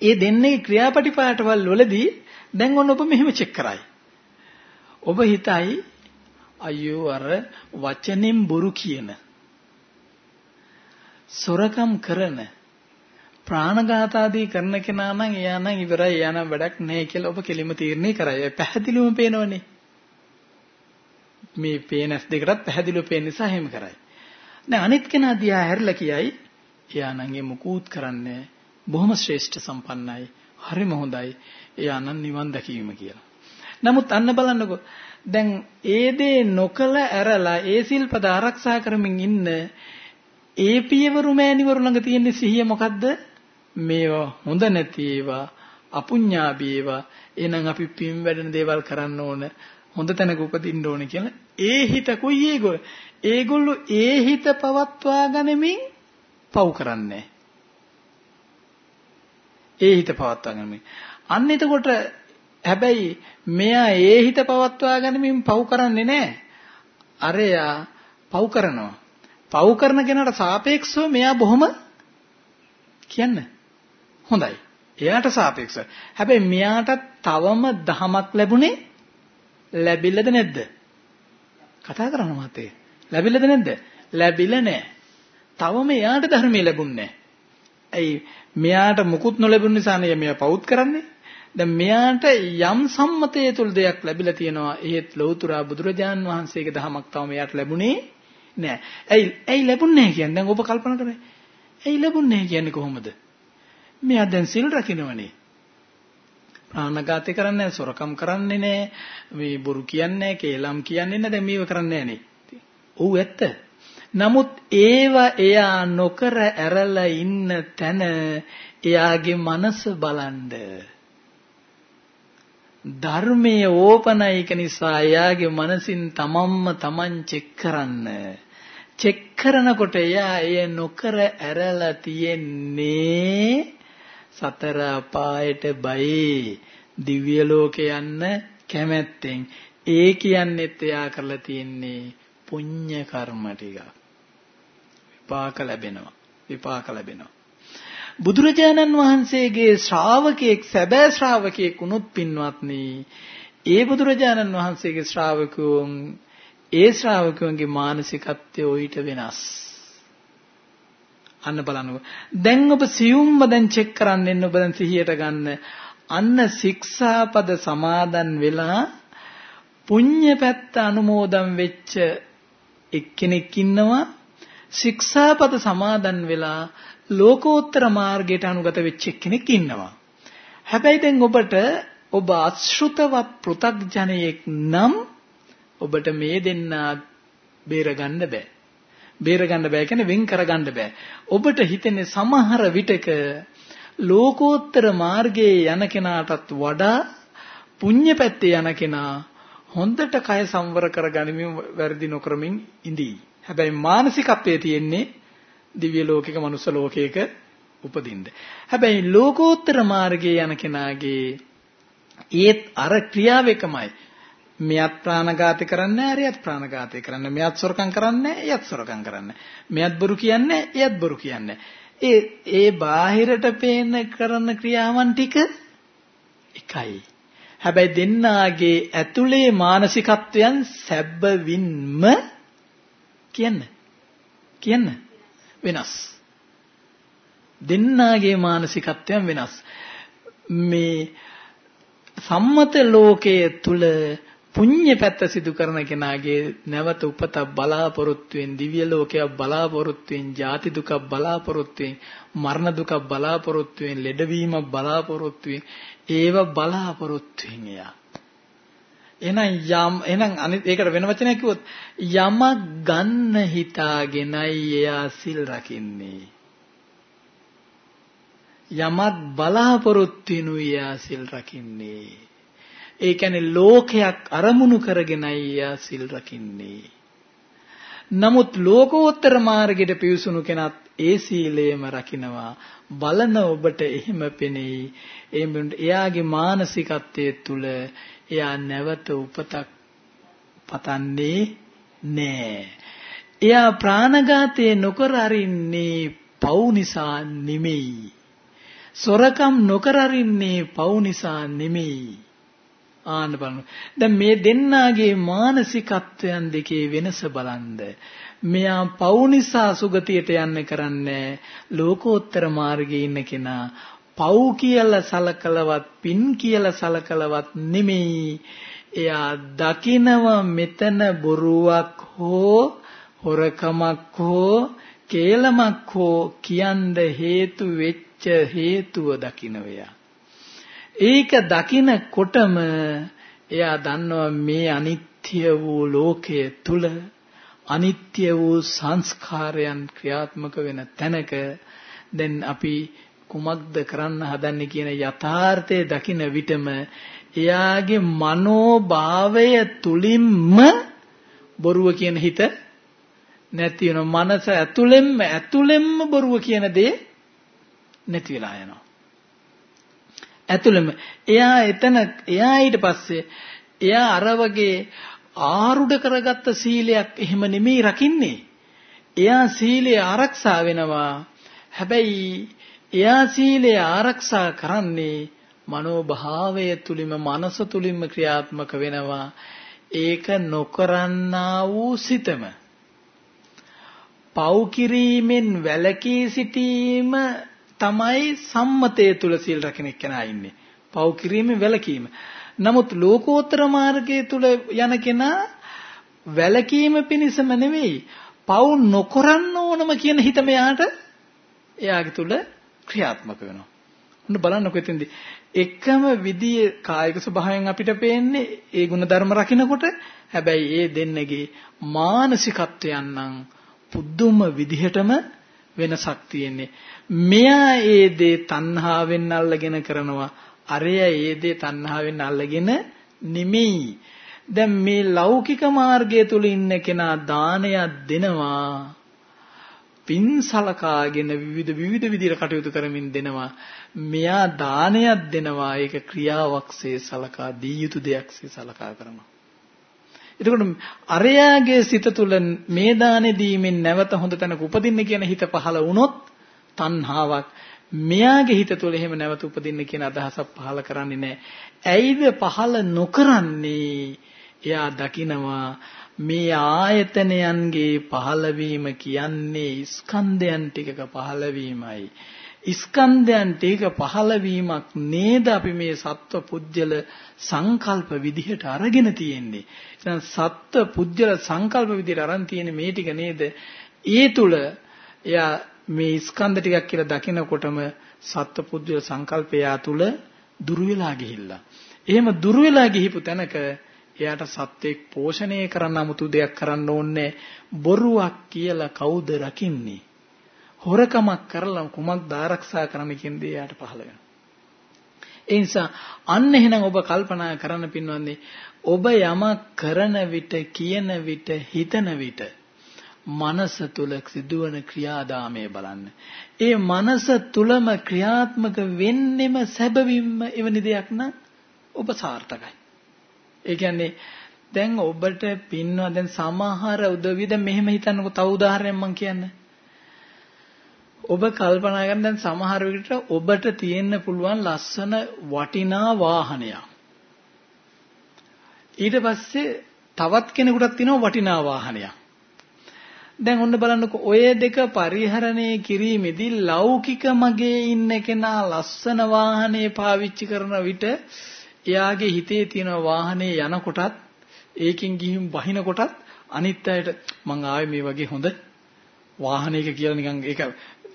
ඒ දෙන්නේ ක්‍රියාපටිපාටවල වලදී දැන් ඔන්න ඔබ මෙහෙම චෙක් කරයි. ඔබ හිතයි අයියෝ අර වචනෙන් බොරු කියන සොරකම් කරන ප්‍රාණඝාත ආදී කරන කෙනා නම් එයා නම් ඉවරයි එයා නම් වැඩක් නැහැ කියලා ඔබ කෙලිම තීරණය කරයි. පැහැදිලිවම පේනවනේ. මේ පේනස් දෙකටත් පැහැදිලිව පේන නිසා එහෙම කරයි. දැන් අනිත් කෙනා දිහා හැරිලා කියයි එයා නම් ඒ මුකුත් කරන්නේ බොහොම ශ්‍රේෂ්ඨ සම්පන්නයි. හරිම හොඳයි. එයා නම් නිවන් දැකීම කියලා. නමුත් අන්න බලන්නකෝ දැන් ඒ දේ නොකල ඇරලා ඒ සිල්පද ආරක්ෂා කරමින් ඉන්න ඒ පියවරු මෑණිවරු ළඟ තියෙන සිහිය මොකද්ද? මේවා හොඳ නැති ඒවා අපුඤ්ඤාභී ඒවා එහෙනම් අපි පින් වැඩෙන දේවල් කරන්න ඕන හොඳ තැනක උපදින්න ඕන කියලා ඒ හිත කොයි ඒගොල්ලෝ ඒගොල්ලෝ ඒ හිත පවත්වා ගනිමින් පව් කරන්නේ ඒ හිත පවත්වා ගනිමින් අන්න එතකොට හැබැයි මෙයා ඒ හිත පවත්වා ගනිමින් පව් කරන්නේ නැහැ අරයා පව් කරනවා පව් කරන කෙනාට සාපේක්ෂව මෙයා බොහොම කියන්න හොඳයි එයාට සාපේක්ෂව. හැබැයි මෙයාට තවම දහමක් ලැබුණේ ලැබිල්ලද නැද්ද? කතා කරන්න මතේ. ලැබිල්ලද නැද්ද? ලැබිලා නැහැ. තවම එයාට ධර්මයේ ලැබුණේ නැහැ. ඇයි මෙයාට මුකුත් නොලැබුණ නිසා නේ මෙයා පවුත් කරන්නේ? දැන් මෙයාට යම් සම්මතයේ තුල දෙයක් ලැබිලා තියෙනවා. ඒත් ලෞතුරා බුදුරජාන් වහන්සේගේ දහමක් තවම එයාට ලැබුණේ නැහැ. ඇයි ඇයි ලැබුණේ නැහැ කියන්නේ? දැන් ඔබ කල්පනා කරන්නේ. ඇයි ලැබුණේ නැහැ කියන්නේ කොහොමද? මෙයා දැන් සිල් රකින්නවනේ. ප්‍රාණඝාතය කරන්නේ නැහැ, සොරකම් කරන්නේ නැහැ, මේ බොරු කියන්නේ නැහැ, කේලම් කියන්නේ නැහැ, දැන් මේව කරන්නේ නැහනේ. ඔව් ඇත්ත. නමුත් ඒව එයා නොකර ඇරලා ඉන්න තැන එයාගේ මනස බලන්න. ධර්මයේ ඕපනයික නිසා එයාගේ මනසින් තමන්ම තමන් චෙක් කරන්න. චෙක් කරනකොට එයා එය නොකර ඇරලා තියෙන්නේ සතර අපායට බයේ. දිව්‍ය ලෝකේ යන්න කැමැත්තෙන්. ඒ කියන්නේත් එයා කරලා තියෙන්නේ පුණ්‍ය කර්ම ටික. විපාක ලැබෙනවා. විපාක ලැබෙනවා. බුදුරජාණන් වහන්සේගේ ශ්‍රාවකෙක් සැබෑ ශ්‍රාවකෙක් වුණොත් පින්වත්නි ඒ බුදුරජාණන් වහන්සේගේ ශ්‍රාවකයෝන් ඒ ශ්‍රාවකයන්ගේ මානසිකත්වය ඊට වෙනස් අන්න බලන්නකො. දැන් ඔබ සියුම්ම දැන් චෙක් කරන්න එන්න ඔබ දැන් සිහියට ගන්න. අන්න ශික්ෂාපද සමාදන් වෙලා පුඤ්ඤ පැත්ත අනුමෝදන් වෙච්ච එක්කෙනෙක් ඉන්නවා. ශික්ෂාපද සමාදන් වෙලා ලෝකෝත්තර මාර්ගයට අනුගත වෙච්ච එක්කෙනෙක් ඉන්නවා. හැබැයි දැන් ඔබට ඔබ අශ්‍රුතවත් පෘ탁ජනයෙක් නම් ඔබට මේ දෙන්නා බේරගන්න බෑ. බේරගන්න බෑ කියන්නේ වෙන් කරගන්න බෑ. ඔබට හිතෙන්නේ සමහර විටක ලෝකෝත්තර මාර්ගයේ යන කෙනාටත් වඩා පුණ්‍ය පැත්තේ යන කෙනා හොඳට කය සංවර කරගනිමින් වැරදි නොකරමින් ඉඳී. හැබැයි මානසිකත්වයේ තියෙන්නේ දිව්‍ය ලෝකික මනුස්ස ලෝකයක උපදින්න. හැබැයි ලෝකෝත්තර මාර්ගයේ යන කෙනාගේ ඒත් අර ක්‍රියාව එකමයි. මෙයත් ප්‍රාණඝාතය කරන්නේ අරයත් ප්‍රාණඝාතය කරන්නේ මෙයත් සොරකම් කරන්නේ එයත් සොරකම් කරන්නේ මෙයත් බොරු කියන්නේ එයත් බොරු කියන්නේ ඒ ඒ බාහිරට පේන කරන ක්‍රියාවන් ටික එකයි. හැබැයි දෙන්නාගේ ඇතුලේ මානසිකත්වයන් සැබවින්ම කියන්න. කියන්න. වෙනස්. දෙන්නාගේ මානසිකත්වයන් වෙනස්. මේ සම්මත ලෝකයේ තුල පුණ්‍ය පැත්ත සිදු කරන කෙනාගේ නැවත උපත බලාපොරොත්තුෙන් දිව්‍ය ලෝකයක් බලාපොරොත්තුෙන් ජාති දුකක් බලාපොරොත්තුෙන් මරණ දුකක් බලාපොරොත්තුෙන් ලෙඩවීමක් බලාපොරොත්තුෙන් ඒව බලාපොරොත්තුෙන් එයා. එහෙනම් යම් එහෙනම් අනිත් ඒකට වෙන වචනයක් කිව්වොත් යමක් ගන්න හිතාගෙනයි එයා සිල් රකින්නේ යමක් බලාපොරොත්තු වෙනුයි එයා සිල් රකින්නේ ඒ කියන්නේ ලෝකයක් අරමුණු කරගෙනයි යා සිල් රකින්නේ. නමුත් ලෝකෝත්තර මාර්ගයට පිවිසුණු කෙනත් ඒ සීලයම රකින්නවා. බලන ඔබට එහෙම පෙනෙයි. එයාගේ මානසිකත්වයේ තුල එයා නැවත උපතක් පතන්නේ නෑ. එයා ප්‍රාණඝාතය නොකර අරින්නේ පව් නිසා නෙමෙයි. සොරකම් නොකර අරින්නේ පව් නිසා නෙමෙයි. ආන්න බලන්න. දැන් මේ දෙන්නාගේ මානසිකත්වයන් දෙකේ වෙනස බලන්න. මෙයා පව් නිසා සුගතියට යන්න කරන්නේ ලෝකෝත්තර මාර්ගයේ ඉන්න කෙනා පව් කියලා සලකලවත් පින් කියලා සලකලවත් නෙමෙයි. එයා දකිනව මෙතන බොරුවක් හෝ හොරකමක් හෝ කේලමක් හෝ කියන්න හේතු වෙච්ච හේතුව දකිනවයා. ඒක දකිනකොටම එයා දන්නවා මේ අනිත්‍ය වූ ලෝකයේ තුල අනිත්‍ය වූ සංස්කාරයන් ක්‍රියාත්මක වෙන තැනක දැන් අපි කුමක්ද කරන්න හදන්නේ කියන යථාර්ථය දකින විටම එයාගේ මනෝභාවය තුලින්ම බොරුව කියන හිත නැති වෙන මනස ඇතුළෙන්ම ඇතුළෙන්ම බොරුව කියන දේ නැති වෙලා යනවා. ඇතුළෙම එයා එතන එයා ඊට පස්සේ එයා අර වගේ ආරුඩ කරගත්ත සීලයක් එහෙම නෙමෙයි රකින්නේ. එයා සීලය ආරක්ෂා වෙනවා. හැබැයි එයා සීලය ආරක්ෂා කරන්නේ මනෝභාවය තුලින්ම මනස තුලින්ම ක්‍රියාත්මක වෙනවා. ඒක නොකරන්නා වූ සිතම පව් කිරීමෙන් වැළකී සිටීම තමයි සම්මතය තුල සීල් රකින්න කෙනා ඉන්නේ. පව් කිරීමෙන් වැළකීම. නමුත් ලෝකෝත්තර මාර්ගයේ තුල යන කෙනා වැළකීම පිණිසම නෙවෙයි පව් නොකරන්න ඕනම කියන හිත මෙයාට එයාගේ තුල ක්‍රියාත්මක වෙනවා. ඔන්න බලන්නකො එතෙන්දී එකම විදිය කායික ස්වභාවයෙන් අපිට පේන්නේ ඒ ගුණ ධර්ම රකින්නකොට හැබැයි ඒ දෙන්නගේ මානසිකත්වයන් නම් පුදුම විදිහටම වෙනසක් තියෙන්නේ. මෙයා ඒ දේ තණ්හාවෙන් අල්ලගෙන කරනවා. අරයා ඒ දේ තණ්හාවෙන් අල්ලගෙන නෙමෙයි. දැන් මේ ලෞකික මාර්ගය තුල ඉන්න කෙනා දානයක් දෙනවා. පින් සලකාගෙන විවිධ විවිධ විදිහට කටයුතු කරමින් දෙනවා. මෙයා දානයක් දෙනවා. ඒක ක්‍රියාවක්සේ සලකා දී යුතු දෙයක්සේ සලකා කරනවා. එතකොට අරයාගේ සිත තුළ මේ දානෙ දීමෙන් නැවත හොඳ තැනක උපදින්න කියන හිත පහළ වුණොත් තණ්හාවක් මෙයාගේ හිත තුළ එහෙම නැවත උපදින්න කියන අදහසක් පහළ කරන්නේ නැහැ. ඇයිද පහළ නොකරන්නේ? එයා දකිනවා මේ ආයතනයන්ගේ පහළවීම කියන්නේ ස්කන්ධයන් ටිකක පහළවීමයි. ස්කන්ධයන් ටික පහළවීමක් නේද අපි මේ සත්ව පුජ්‍යල සංකල්ප විදිහට අරගෙන තියෙන්නේ. එහෙනම් සත්ව පුජ්‍යල සංකල්ප විදිහට අරන් තියෙන මේ ටික නේද? ඒ තුල එයා මේ ස්කන්ධ ටිකක් කියලා දකිනකොටම සත්ව පුජ්‍යල සංකල්පය තුල දුර වෙලා ගිහිල්ලා. එහෙම දුර වෙලා ගිහිපු තැනක එයාට සත්වෙක් පෝෂණය කරන්න 아무තු දෙයක් කරන්න ඕනේ බොරුවක් කියලා කවුද රකින්නේ? හොරකමක් කරලා කුමක්ද ආරක්ෂා කරන්න කියන දේ යාට පහළ වෙනවා. ඒ නිසා අන්න එහෙනම් ඔබ කල්පනා කරන්න පින්වන්නේ ඔබ යමක් කරන විට කියන විට හිතන විට මනස තුල සිදුවන ක්‍රියාදාමය බලන්න. ඒ මනස තුලම ක්‍රියාත්මක වෙන්නෙම සැබවින්ම එවැනි දෙයක් නම් ඔබ සාර්ථකයි. ඒ කියන්නේ දැන් ඔබට පින්නවා දැන් සමහර උදවිය දැන් මෙහෙම හිතන්නකෝ තව උදාහරණයක් මම කියන්නේ. ඔබ කල්පනා කරන දැන් සමහර විට ඔබට තියෙන්න පුළුවන් ලස්සන වටිනා වාහනයක්. ඊට පස්සේ තවත් කෙනෙකුටත් තියෙනවා වටිනා වාහනයක්. දැන් ඔන්න බලන්නකෝ ඔය දෙක පරිහරණය කිරීමේදී ලෞකික මගේ ඉන්න කෙනා ලස්සන වාහනේ පාවිච්චි කරන විට එයාගේ හිතේ තියෙන වාහනේ යනකොටත් ඒකෙන් ගිහින් බහිනකොටත් අනිත් අයට මං ආවේ මේ වගේ හොඳ වාහනයක කියලා නිකන් ඒක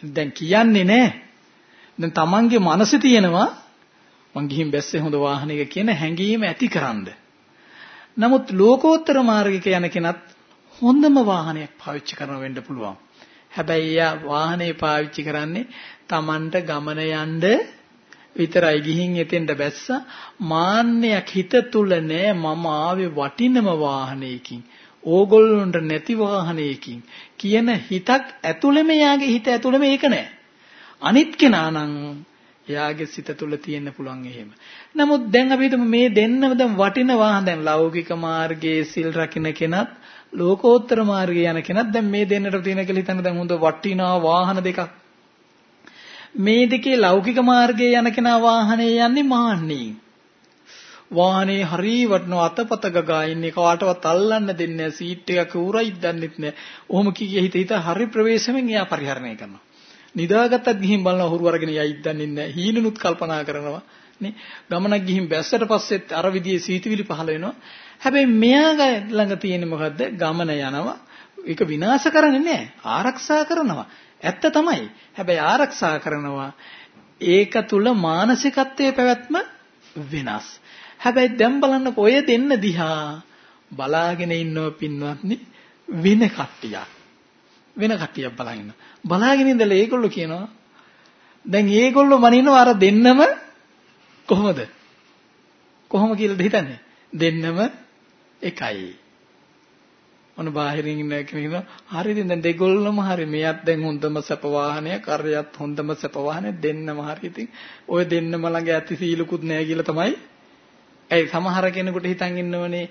දැන් කියන්නේ නැහැ. දැන් Tamange මනසේ තියෙනවා මං ගිහින් බැස්සේ හොඳ වාහනයක කියන හැඟීම ඇතිකරනද. නමුත් ලෝකෝත්තර මාර්ගික යන කෙනත් හොඳම වාහනයක් පාවිච්චි කරන වෙන්න පුළුවන්. හැබැයි එයා වාහනේ පාවිච්චි කරන්නේ Tamanට ගමන යන්න විතරයි ගිහින් එතෙන්ට බැස්සා මාන්නයක් හිත තුල නෑ මම ආවේ වටිනම වාහනයකින් ඕගොල්ලොන්ට නැති වාහනයකින් කියන හිතක් ඇතුළෙම යාගේ හිත ඇතුළෙම ඒක නෑ. අනිත් කෙනා නම් එයාගේ සිත තුළ තියෙන්න පුළුවන් එහෙම. නමුත් දැන් අපි හිතමු මේ දෙන්නම දැන් වටින වාහන දැන් ලෞකික මාර්ගයේ සිල් රකින්න කෙනත් ලෝකෝත්තර මාර්ගයේ යන කෙනත් දැන් මේ දෙන්නට තියෙන කියලා හිතන්න දැන් හොඳ වටිනා වාහන දෙකක්. මේ දෙකේ ලෞකික මාර්ගයේ යන කෙනා වාහනේ යන්නේ මාන්නේ. වාහනේ හරි වටනවා අතපත ගගා ඉන්නේ කාටවත් අල්ලන්න දෙන්නේ නැහැ සීට් එකක උරයි දන්නෙත් නැහැ. ඔහොම කී හිත හිත හරි ප්‍රවේශමෙන් එයා පරිහරණය කරනවා. නිදාගත්තත් ගිහින් බලනවා හුරු අරගෙන යයි දන්නෙත් නැහැ. හීනුනුත් කල්පනා කරනවා. නේ ගමනක් ගිහින් බැස්සට පස්සෙත් අර විදිහේ සීතවිලි පහළ වෙනවා. හැබැයි මෙයා ළඟ තියෙන්නේ මොකද්ද? ගමන යනවා. ඒක විනාශ කරන්නේ නැහැ. ආරක්ෂා කරනවා. ඇත්ත තමයි. හැබැයි ආරක්ෂා කරනවා ඒක තුල මානසිකත්වයේ පැවැත්ම වෙනස්. හැබැයි දැන් බලන්නකො ඔය දෙන්න දිහා බලාගෙන ඉන්නව පින්වත්නි වෙන කට්ටියක්. වෙන කට්ටියක් බලාගෙන ඉන්නවා. බලාගෙන ඉඳලා ඒගොල්ලෝ කියනවා දැන් ඒගොල්ලෝ මනිනවා අර දෙන්නම කොහොමද? කොහොම කියලාද හිතන්නේ? දෙන්නම එකයි. ඔන්න බාහිරින් ඉන්න කෙනෙක් හරි ඉතින් දැන් දෙගොල්ලම හරි මෙයත් දැන් හොඳම සැප වාහනය කරයත් හොඳම සැප වාහනය දෙන්නම හරි ඉතින් ඔය දෙන්නම ළඟ ඇති සීලකුත් නැහැ කියලා තමයි ඒ සමහර කෙනෙකුට හිතන් ඉන්නවනේ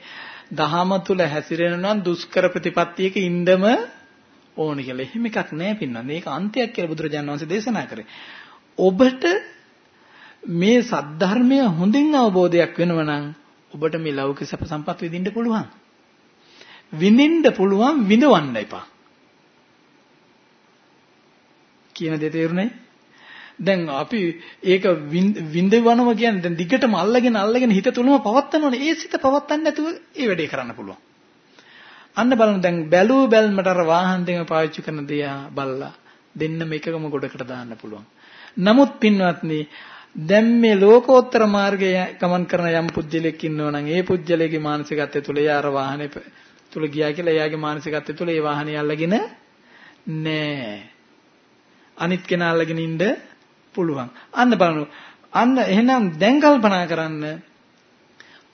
දහම තුල හැසිරෙන නම් දුෂ්කර ප්‍රතිපත්තියක ඉන්නම ඕන කියලා. එහෙම එකක් නැහැ පින්නන්නේ. මේක අන්තයක් කියලා බුදුරජාණන් වහන්සේ දේශනා කරේ. ඔබට මේ සද්ධර්මය හොඳින් අවබෝධයක් වෙනවා නම් ඔබට මේ ලෞකික සැප සම්පත් විඳින්න පුළුවන්. විඳින්න පුළුවන් විඳවන්න එපා. කියන දේ තේරුණේ? දැන් අපි ඒක විඳවනවා කියන්නේ දැන් දිගටම අල්ලගෙන අල්ලගෙන හිත තුලම පවත්තනවනේ. ඒ සිත පවත්තන්න නැතුව ඒ වැඩේ කරන්න පුළුවන්. අන්න බලන්න දැන් බැලූ බැල්මට අර වාහන දෙක පාවිච්චි කරන දියා බල්ලා දෙන්නම එකම ගොඩකට දාන්න පුළුවන්. නමුත් පින්වත්නි දැන් මේ ලෝකෝත්තර මාර්ගයේ ගමන් කරන යම් පුජ්‍යලෙක් ඉන්නවා නම් ඒ පුජ්‍යලයේ මානසිකත්වය තුල යාර වාහනේ තුල ගියා කියලා එයාගේ මානසිකත්වය තුල ඒ වාහනේ අල්ලගෙන නෑ. අනිත් කෙනා අල්ලගෙන ඉන්න පුළුවන්. අන්න බලන්න. අන්න එහෙනම් දැන් කල්පනා කරන්න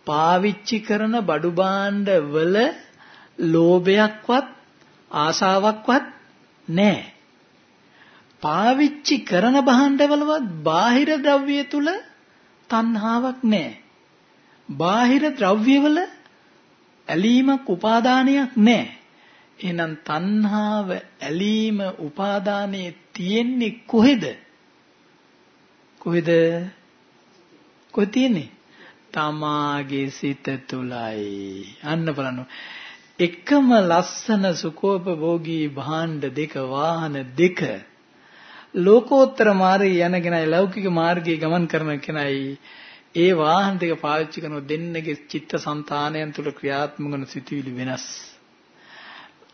පාවිච්චි කරන බඩු භාණ්ඩ වල ලෝභයක්වත් ආසාවක්වත් නැහැ. පාවිච්චි කරන භාණ්ඩවලවත් බාහිර ද්‍රව්‍ය තුල තණ්හාවක් නැහැ. බාහිර ද්‍රව්‍යවල ඇලීමක් උපාදානයක් නැහැ. එහෙනම් තණ්හාව ඇලීම උපාදානයේ තියෙන්නේ කොහෙද? කොහෙද? කොහෙ තියෙන්නේ? තමාගේ සිත තුලයි. අන්න බලන්න. එකම ලස්සන සුකෝපභෝගී භාණ්ඩ දෙක වාහන දෙක ලෝකෝත්තර මාර්ගයේ යන කෙනයි ලෞකික මාර්ගයේ ගමන් කරන කෙනයි ඒ වාහන දෙක පාවිච්චි කරන දෙන්නගේ චිත්තසංතානයන් තුල ක්‍රියාත්මක වන සිතුවිලි වෙනස්.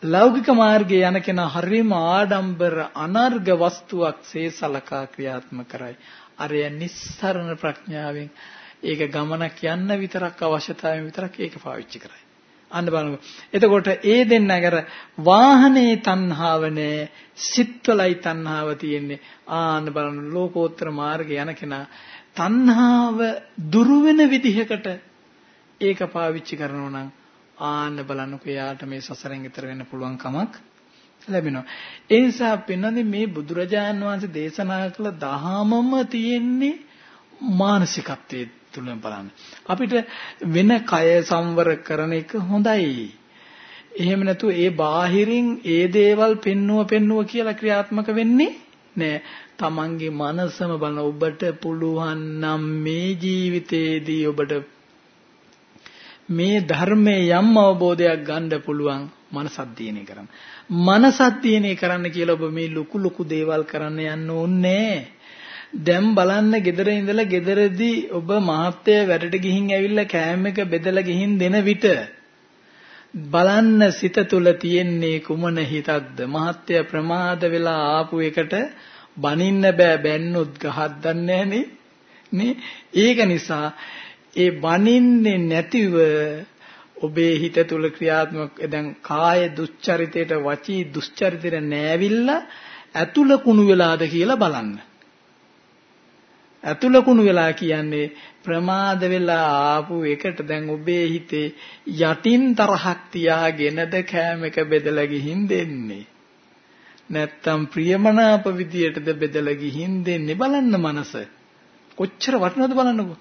ලෞකික මාර්ගයේ යන කෙනා හරිම ආඩම්බර අනර්ග වස්තුවක් සේසලකා ක්‍රියාත්මක කරයි. අරය නිස්සරණ ප්‍රඥාවෙන් ඒක ගමනක් යන්න විතරක් අවශ්‍යතාවයෙන් විතරක් ඒක පාවිච්චි කරයි. අන්න බලමු. එතකොට ඒ දෙන්න අගර වාහනේ තණ්හාව නෑ, සිත්වලයි තණ්හාව තියෙන්නේ. ආන්න බලන්න ලෝකෝත්තර මාර්ගේ යන කෙනා තණ්හාව දුරු වෙන විදිහකට ඒක පාවිච්චි කරනවා නම් ආන්න බලන්නකෝ එයාට මේ සසරෙන් ඈතර වෙන්න පුළුවන් කමක් ලැබෙනවා. ඒ නිසා පින්නන්නේ මේ බුදුරජාන් වහන්සේ දේශනා කළ දහමම තියෙන්නේ මානසිකත්වයේ තුලින් බලන්න. අපිට වෙන කය සංවර කරන එක හොඳයි. එහෙම නැතු ඒ බාහිරින් ඒ දේවල් පෙන්නුව පෙන්නුව කියලා ක්‍රියාත්මක වෙන්නේ නෑ. තමන්ගේ මනසම බලන ඔබට පුළුවන් නම් මේ ජීවිතේදී ඔබට මේ ධර්මයේ යම් අවබෝධයක් ගන්න පුළුවන් මනසක් දිනේ කරන්න. මනසක් දිනේ කරන්න කියලා ඔබ මේ ලুকু ලুকু දේවල් කරන්න යන්න ඕනේ දැන් බලන්න gedara ඉඳලා gederදී ඔබ මහත්ය වැඩට ගිහින් ඇවිල්ලා කෑම එක බෙදලා ගිහින් දෙන විට බලන්න සිත තුල තියෙන්නේ කුමන හිතක්ද? මහත්ය ප්‍රමාද වෙලා ආපු එකට බනින්න බෑ බැන්නොත් ගහක් දන්නේ නේ? ඒක නිසා ඒ බනින්නේ නැතිව ඔබේ හිත තුල ක්‍රියාත්මක දැන් කාය දුස්චරිතයට වචී දුස්චරිතයට නෑවිල්ලා ඇතුළ කුණු වෙලාද කියලා බලන්න. ඇතුළ කුණු වෙලා කියන්නේ ප්‍රමාද වෙලා ආපු එකට දැන් ඔබේ හිතේ යටින් තරහක් තියාගෙනද කෑම එක බෙදලා ගිහින් දෙන්නේ. නැත්තම් ප්‍රියමනාප විදියටද බෙදලා ගිහින් දෙන්නේ බලන්න මනස. කොච්චර වටිනවද බලන්නකෝ.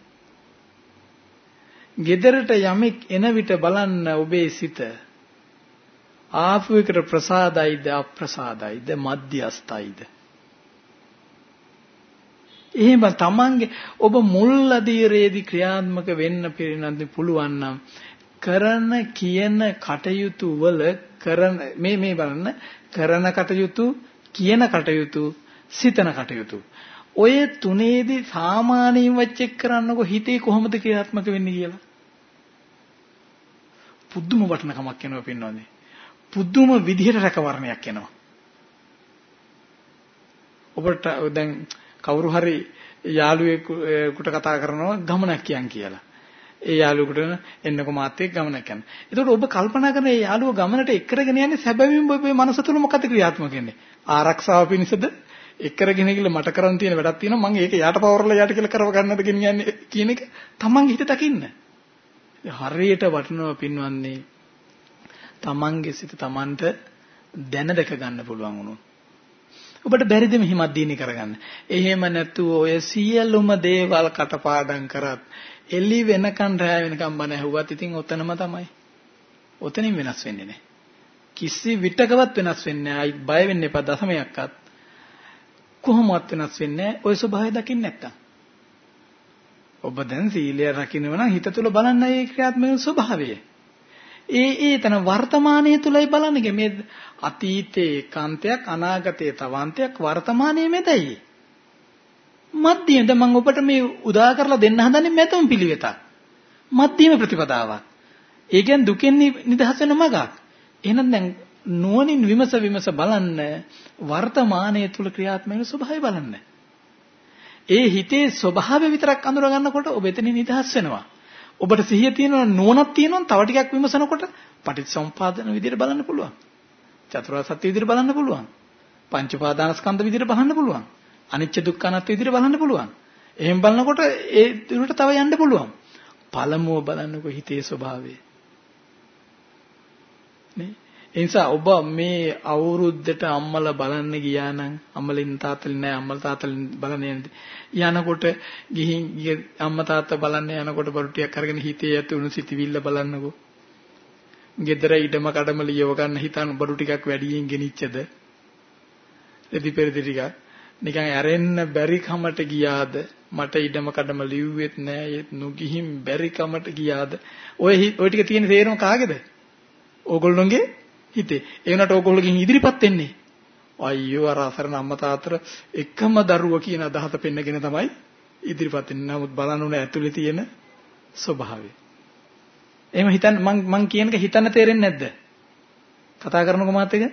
ගෙදරට යමෙක් එන විට බලන්න ඔබේ සිත. ආපු එකට ප්‍රසාදයිද අප්‍රසාදයිද මධ්‍යස්ථයිද? එහෙම තමන්ගේ ඔබ මුල් අධීරයේදී ක්‍රියාත්මක වෙන්න පිරිනන්දි පුළුවන් නම් කරන කියන කටයුතු වල කරන මේ මේ බලන්න කරන කටයුතු කියන කටයුතු සිතන කටයුතු. ඔය තුනේදී සාමාන්‍යයෙන් වච්චෙක් කරන්නකො හිතේ කොහොමද ක්‍රියාත්මක වෙන්නේ කියලා? පුදුම වටිනකමක් එනවා පින්නවනේ. පුදුම විදිහට රැකවරණයක් එනවා. ඔබට දැන් කවුරු හරි යාළුවෙකුට කතා කරනවා ගමනක් කියන් කියලා. ඒ යාළුවෙකුට එන්නකො මාත් එක්ක ගමනක් යන්න. ඒතකොට ඔබ කල්පනා කරන ඒ යාළුව ගමනට එක්කරගෙන යන්නේ සැබවින්ම ඔබේ මනස තුල මොකද ක්‍රියාත්මක වෙන්නේ? ආරක්ෂාව පිණිසද එක්කරගෙන ගිහලා මට කරන් තියෙන වැඩක් තියෙනවා මම ඒක යාට පවර්ලා යාට කියලා කරව ගන්නද ගෙනියන්නේ කියන එක තමන්ගේ හිත දකින්න. හරියට වටනවා පින්වන්නේ තමන්ගේ සිත තමන්ට දැන දැක ගන්න පුළුවන් වුණොත්. ඔබට බැරිද මෙහිමත් දීනි කරගන්න. එහෙම නැතුව ඔය සියලුම දේවල් කටපාඩම් කරත් එළි වෙනකන් රෑ වෙනකන් බණ ඇහුවත් ඉතින් ඔතනම තමයි. ඔතනින් වෙනස් වෙන්නේ නැහැ. කිසි විටකවත් වෙනස් වෙන්නේ නැහැ. බය වෙන්න එපා දසමයක්වත්. කොහොමවත් වෙනස් වෙන්නේ නැහැ. ওই ස්වභාවය දකින්න නැත්තම්. ඔබ දැන් සීලය රකින්නව නම් හිත තුල බලන්න ඒ ක්‍රියාත්මක ස්වභාවය. ඒ ඒ තන වර්තමානයේ තුලයි බලන්නේ මේ අතීතයේ කාන්තයක් අනාගතයේ තවන්තයක් වර්තමානයේ මෙතයි. මධ්‍යම දැන් මම ඔබට මේ උදා කරලා දෙන්න හදන්නේ මෙතම පිළිවෙතක්. මධ්‍යම ප්‍රතිපදාවක්. ඒ කියන්නේ දුකෙන් නිදහස් වෙන මගක්. එහෙනම් දැන් නුවණින් විමස විමස බලන්න වර්තමානයේ තුල ක්‍රියාත්මක වෙන ස්වභාවය බලන්න. ඒ හිතේ ස්වභාවය විතරක් අඳුර ගන්නකොට ඔබ එතනින් නිදහස් වෙනවා. ඔබට සිහිය තියෙනවා නුවණක් තියෙනවා තව ටිකක් විමසනකොට පටිච්චසමුපාදන විදිහට බලන්න පුළුවන්. චතුරාර්ය සත්‍ය විදිහට බලන්න පුළුවන්. පංච උපාදානස්කන්ධ විදිහට බලන්න පුළුවන්. අනිච්ච දුක්ඛ අනාත්ම විදිහට බලන්න පුළුවන්. එහෙම බලනකොට ඒ දිනට තව යන්න පුළුවන්. පළමුව බලන්නකො හිතේ ස්වභාවය. නේ? ඒ නිසා ඔබ මේ අවුරුද්දට අම්මලා බලන්න ගියා නම් අම්මලින් තාත්තලින් නෑ අම්මලා තාත්තලින් බලන්න යන්නේ යනකොට ගිහින් අම්මා තාත්තා බලන්න යනකොට බරු ටිකක් අරගෙන හිතේ ඇති උණු සිටිවිල්ල බලන්නකෝ. ගෙදර ඉඩම කඩම ලියව ගන්න හිතන බරු ටිකක් වැඩියෙන් ගෙනිච්චද? රෙදි පෙරදි ටිකක් නිකන් ඇරෙන්න බැරි කමට ගියාද? මට ඉඩම කඩම ලිව්වෙත් නෑ ඒත් නොගිහින් බැරි කමට ගියාද? ඔය ඔය ටික තියෙන තේරුම කාගේද? ඕගොල්ලෝගේ හිතේ. ඒ වුණාට ඕගොල්ලෝ ගිහින් ඉදිරිපත් වෙන්නේ. අයියෝ අර අසරණ අම්මා තාත්තර එකම දරුව කියන අදහස පෙන්නගෙන තමයි ඉදිරිපත් වෙන්නේ. නමුත් බලන්න ඕනේ ඇතුලේ තියෙන ස්වභාවය. එහෙම හිතන්න මං මං කියන එක හිතන්න තේරෙන්නේ නැද්ද? කතා කරනකො මාත් එක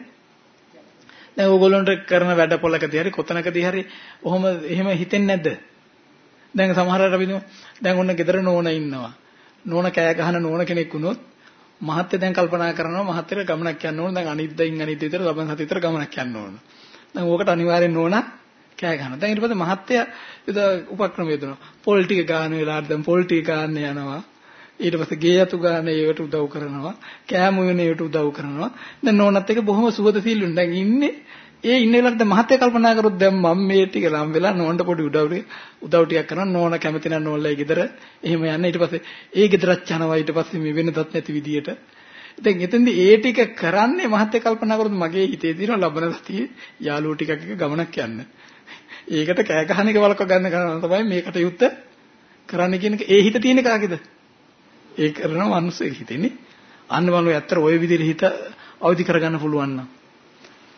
දැන් ඕගොල්ලන්ට කරන වැඩ පොලකදී හරි කොතනකදී හරි ඔහොම එහෙම හිතෙන්නේ නැද්ද? දැන් සමහර අය අපි දැන් ඔන්න ගෙදර නෝන ඉන්නවා. නෝන කෑ ගහන නෝන කෙනෙක් වුණොත් මහත්ය දැන් කල්පනා කරනවා මහත්යට ගමනක් යන්න ඕන දැන් අනිද්දායින් අනිත් විතර ලබන සති විතර ගමනක් යන්න ඕන. දැන් ඕකට අනිවාර්යෙන් නෝනා කෑ ගහනවා. දැන් ඊට පස්සේ මහත්ය විද උපක්‍රම යොදනවා. පොල් ටික ගන්න වෙලාවට දැන් පොල් ටික ගන්න යනවා. ඊට පස්සේ ගේ යතු ගන්න ඒවට උදව් කරනවා. කෑම වෙන ඒවට උදව් කරනවා. දැන් නෝනත් එක බොහොම සුවද සීලුන් දැන් ඉන්නේ ඒ ඉන්න වෙලාවට මහත්ය කල්පනා කරොත් දැන් මම මේ ටික ලම් වෙලා නෝන්ට පොඩි උදව් උදව් ටිකක් කරනවා. නෝන කැමති නම් නෝල්ලයි ගෙදර එහෙම යන්න. ඊට පස්සේ ඒ ගෙදරත් යනවා. ඊට පස්සේ මේ වෙනදත් නැති විදියට. දැන් එතෙන්දී ඒ ටික කරන්නේ මහත්ය කල්පනා කරොත් මගේ හිතේ තියෙන ලබන සතියේ යාළුවෝ ටිකක් එක ගමනක් යන්න. ඒකට කෑ ගහන එක වලක ගන්න කරනවා තමයි මේකට යුත්ත කරන්න කියන එක. ඒ හිත තියෙන කාගේද? ඒ කරන මිනිස්සේ හිතෙන්නේ. අන්න බලන්න ඇත්තට ওই විදිහට හිත අවදි කරගන්න පුළුවන් නම්.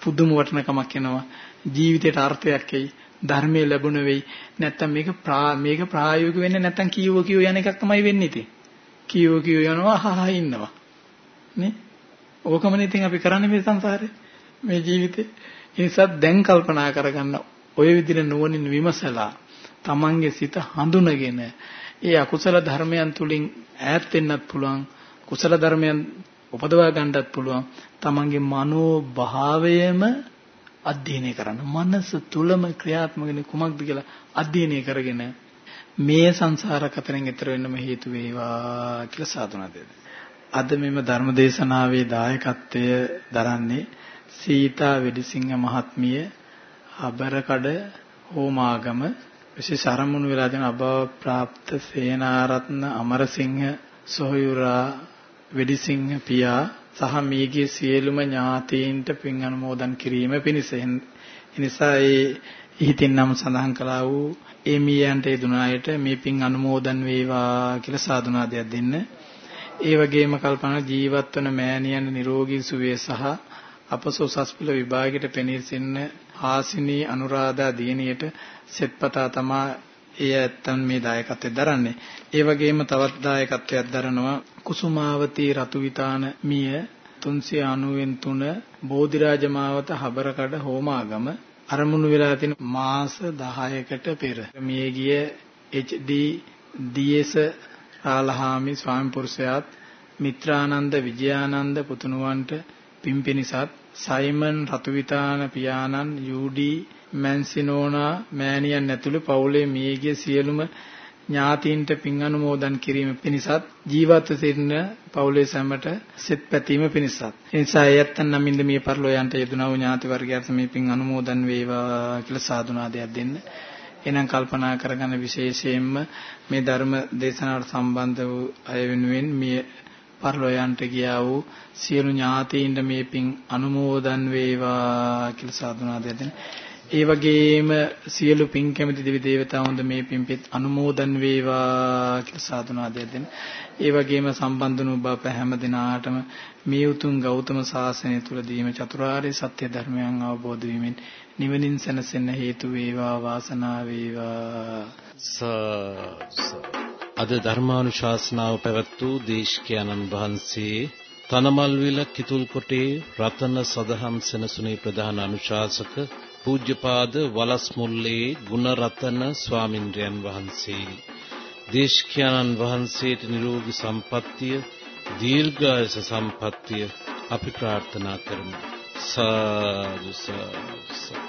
පුදුම වටිනකමක් එනවා. ජීවිතයට අර්ථයක් එයි. ධර්මයේ ලැබුණ වෙයි. නැත්තම් මේක මේක ප්‍රායෝගික වෙන්නේ නැත්තම් කීව කීව යන එකක් තමයි වෙන්නේ ඉතින්. කීව කීව යනවා හහ ඉන්නවා. නේ? ඕකමනේ ඉතින් අපි කරන්නේ මේ සංසාරේ මේ ජීවිතේ. ඒ නිසා දැන් කල්පනා කරගන්න ඔය විදිහට නුවණින් විමසලා තමන්ගේ සිත හඳුනගෙන ඒ අකුසල ධර්මයන් තුලින් ඈත් වෙන්නත් පුළුවන්. කුසල ධර්මයන් උපදවා ගන්නත් පුළුවන් තමන්ගේ මනෝ භාවයම අධ්‍යයනය කරන්න මනස තුලම ක්‍රියාත්මක වෙන කුමක්ද කියලා අධ්‍යයනය කරගෙන මේ සංසාර කතරෙන් එතර වෙන්නම හේතු වේවා කියලා සාදුනා දෙන්න. අද මෙම ධර්ම දේශනාවේ දායකත්වය දරන්නේ සීතා වෙඩිසිංහ මහත්මිය අබරකඩ හෝමාගම විශේෂ ආරමුණු වෙලා දෙන අභව ප්‍රාප්ත සේනාරත්න අමරසිංහ සොහයුරා වෙඩිසිංහ පියා සහ මීගේ සියලුම ඥාතීන්ට පින් අනුමෝදන් කිරීම පිණිස එනිසා ඒ ඉහිතින් නම් සඳහන් කළා වූ ඒ මීයන්ට ඒ දුනායට මේ පින් අනුමෝදන් වේවා කියලා සාදුනාදයක් දෙන්න. ඒ වගේම කල්පනා ජීවත් වන මෑණියන් නිරෝගී සුවය සහ අපසෝ සස්පිල විභාගයට පෙනී සිටින හාසිනී අනුරාධා දියණියට සෙත්පතා තමා ඒ ඇත්තන් මේ දායකත්වයෙන් දරන්නේ. ඒ වගේම තවත් දායකත්වයක් දරනවා කුසුමාවතී රතුවිතාන මිය 393 බෝධිරාජ මාවත හබරකඩ හෝමාගම අරමුණු වෙලා තියෙන මාස 10කට පෙර මියගිය HD DS රාලහාමි ස්වාමි පුරුෂයාත් මිත්‍රානන්ද විජයානන්ද පුතුණුවන්ට පිම්පිනිසත් සයිමන් රතුවිතාන පියාණන් යූඩී මැන්සිනෝනා මෑණියන් ඇතුළු පවුලේ මියගිය සියලුම ඥාතීන්ට පින් අනුමෝදන් කිරීම පිණිසත් ජීවත්ව සිටින පවුලේ සැමට සෙත් පැතීම පිණිසත්. ඒ නිසා එයත්න් නමින්ද මිය පරලෝ යන්ට යෙදුනා වූ ඥාති වර්ගයාට මේ පින් අනුමෝදන් වේවා කියලා සාදුනාදයක් දෙන්න. එනම් කල්පනා කරගන්න විශේෂයෙන්ම මේ ධර්ම දේශනාවට සම්බන්ධ වූ අය වෙනුවෙන් මේ පරලෝ යන්ට ගියා වූ සියලු ඥාතීන්ට මේ පින් අනුමෝදන් වේවා කියලා සාදුනාදයක් දෙන්න. ඒ වගේම සියලු පින් කැමති දෙවි දේවතාවුන්ද මේ පින්පෙත් අනුමෝදන් වේවා කියලා සාදුනාදයක් දෙන්න. ඒ වගේම සම්බන්ධ වූ බව හැම දිනාටම මේ උතුම් ගෞතම සාසනය තුලදීම චතුරාර්ය සත්‍ය ධර්මයන් අවබෝධ වීමෙන් නිවනින් සැනසෙන්න හේතු වේවා වාසනාව වේවා. අද ධර්මානුශාසනාව පැවැත් වූ දේශකයන්න් වහන්සේ තනමල්විල කිතුල්කොටේ රතන සදහම් සෙනසුනේ ප්‍රධාන අනුශාසක පූජ්‍යපාද වලස්මුල්ලේ ගුණරතන ස්වාමින්ද්‍රයන් වහන්සේ. දේශකයන්න් වහන්සේට නිරෝගී සම්පන්නිය දීර්ඝායස සම්පන්නිය අපි ප්‍රාර්ථනා කරමු. සාදු සාදු.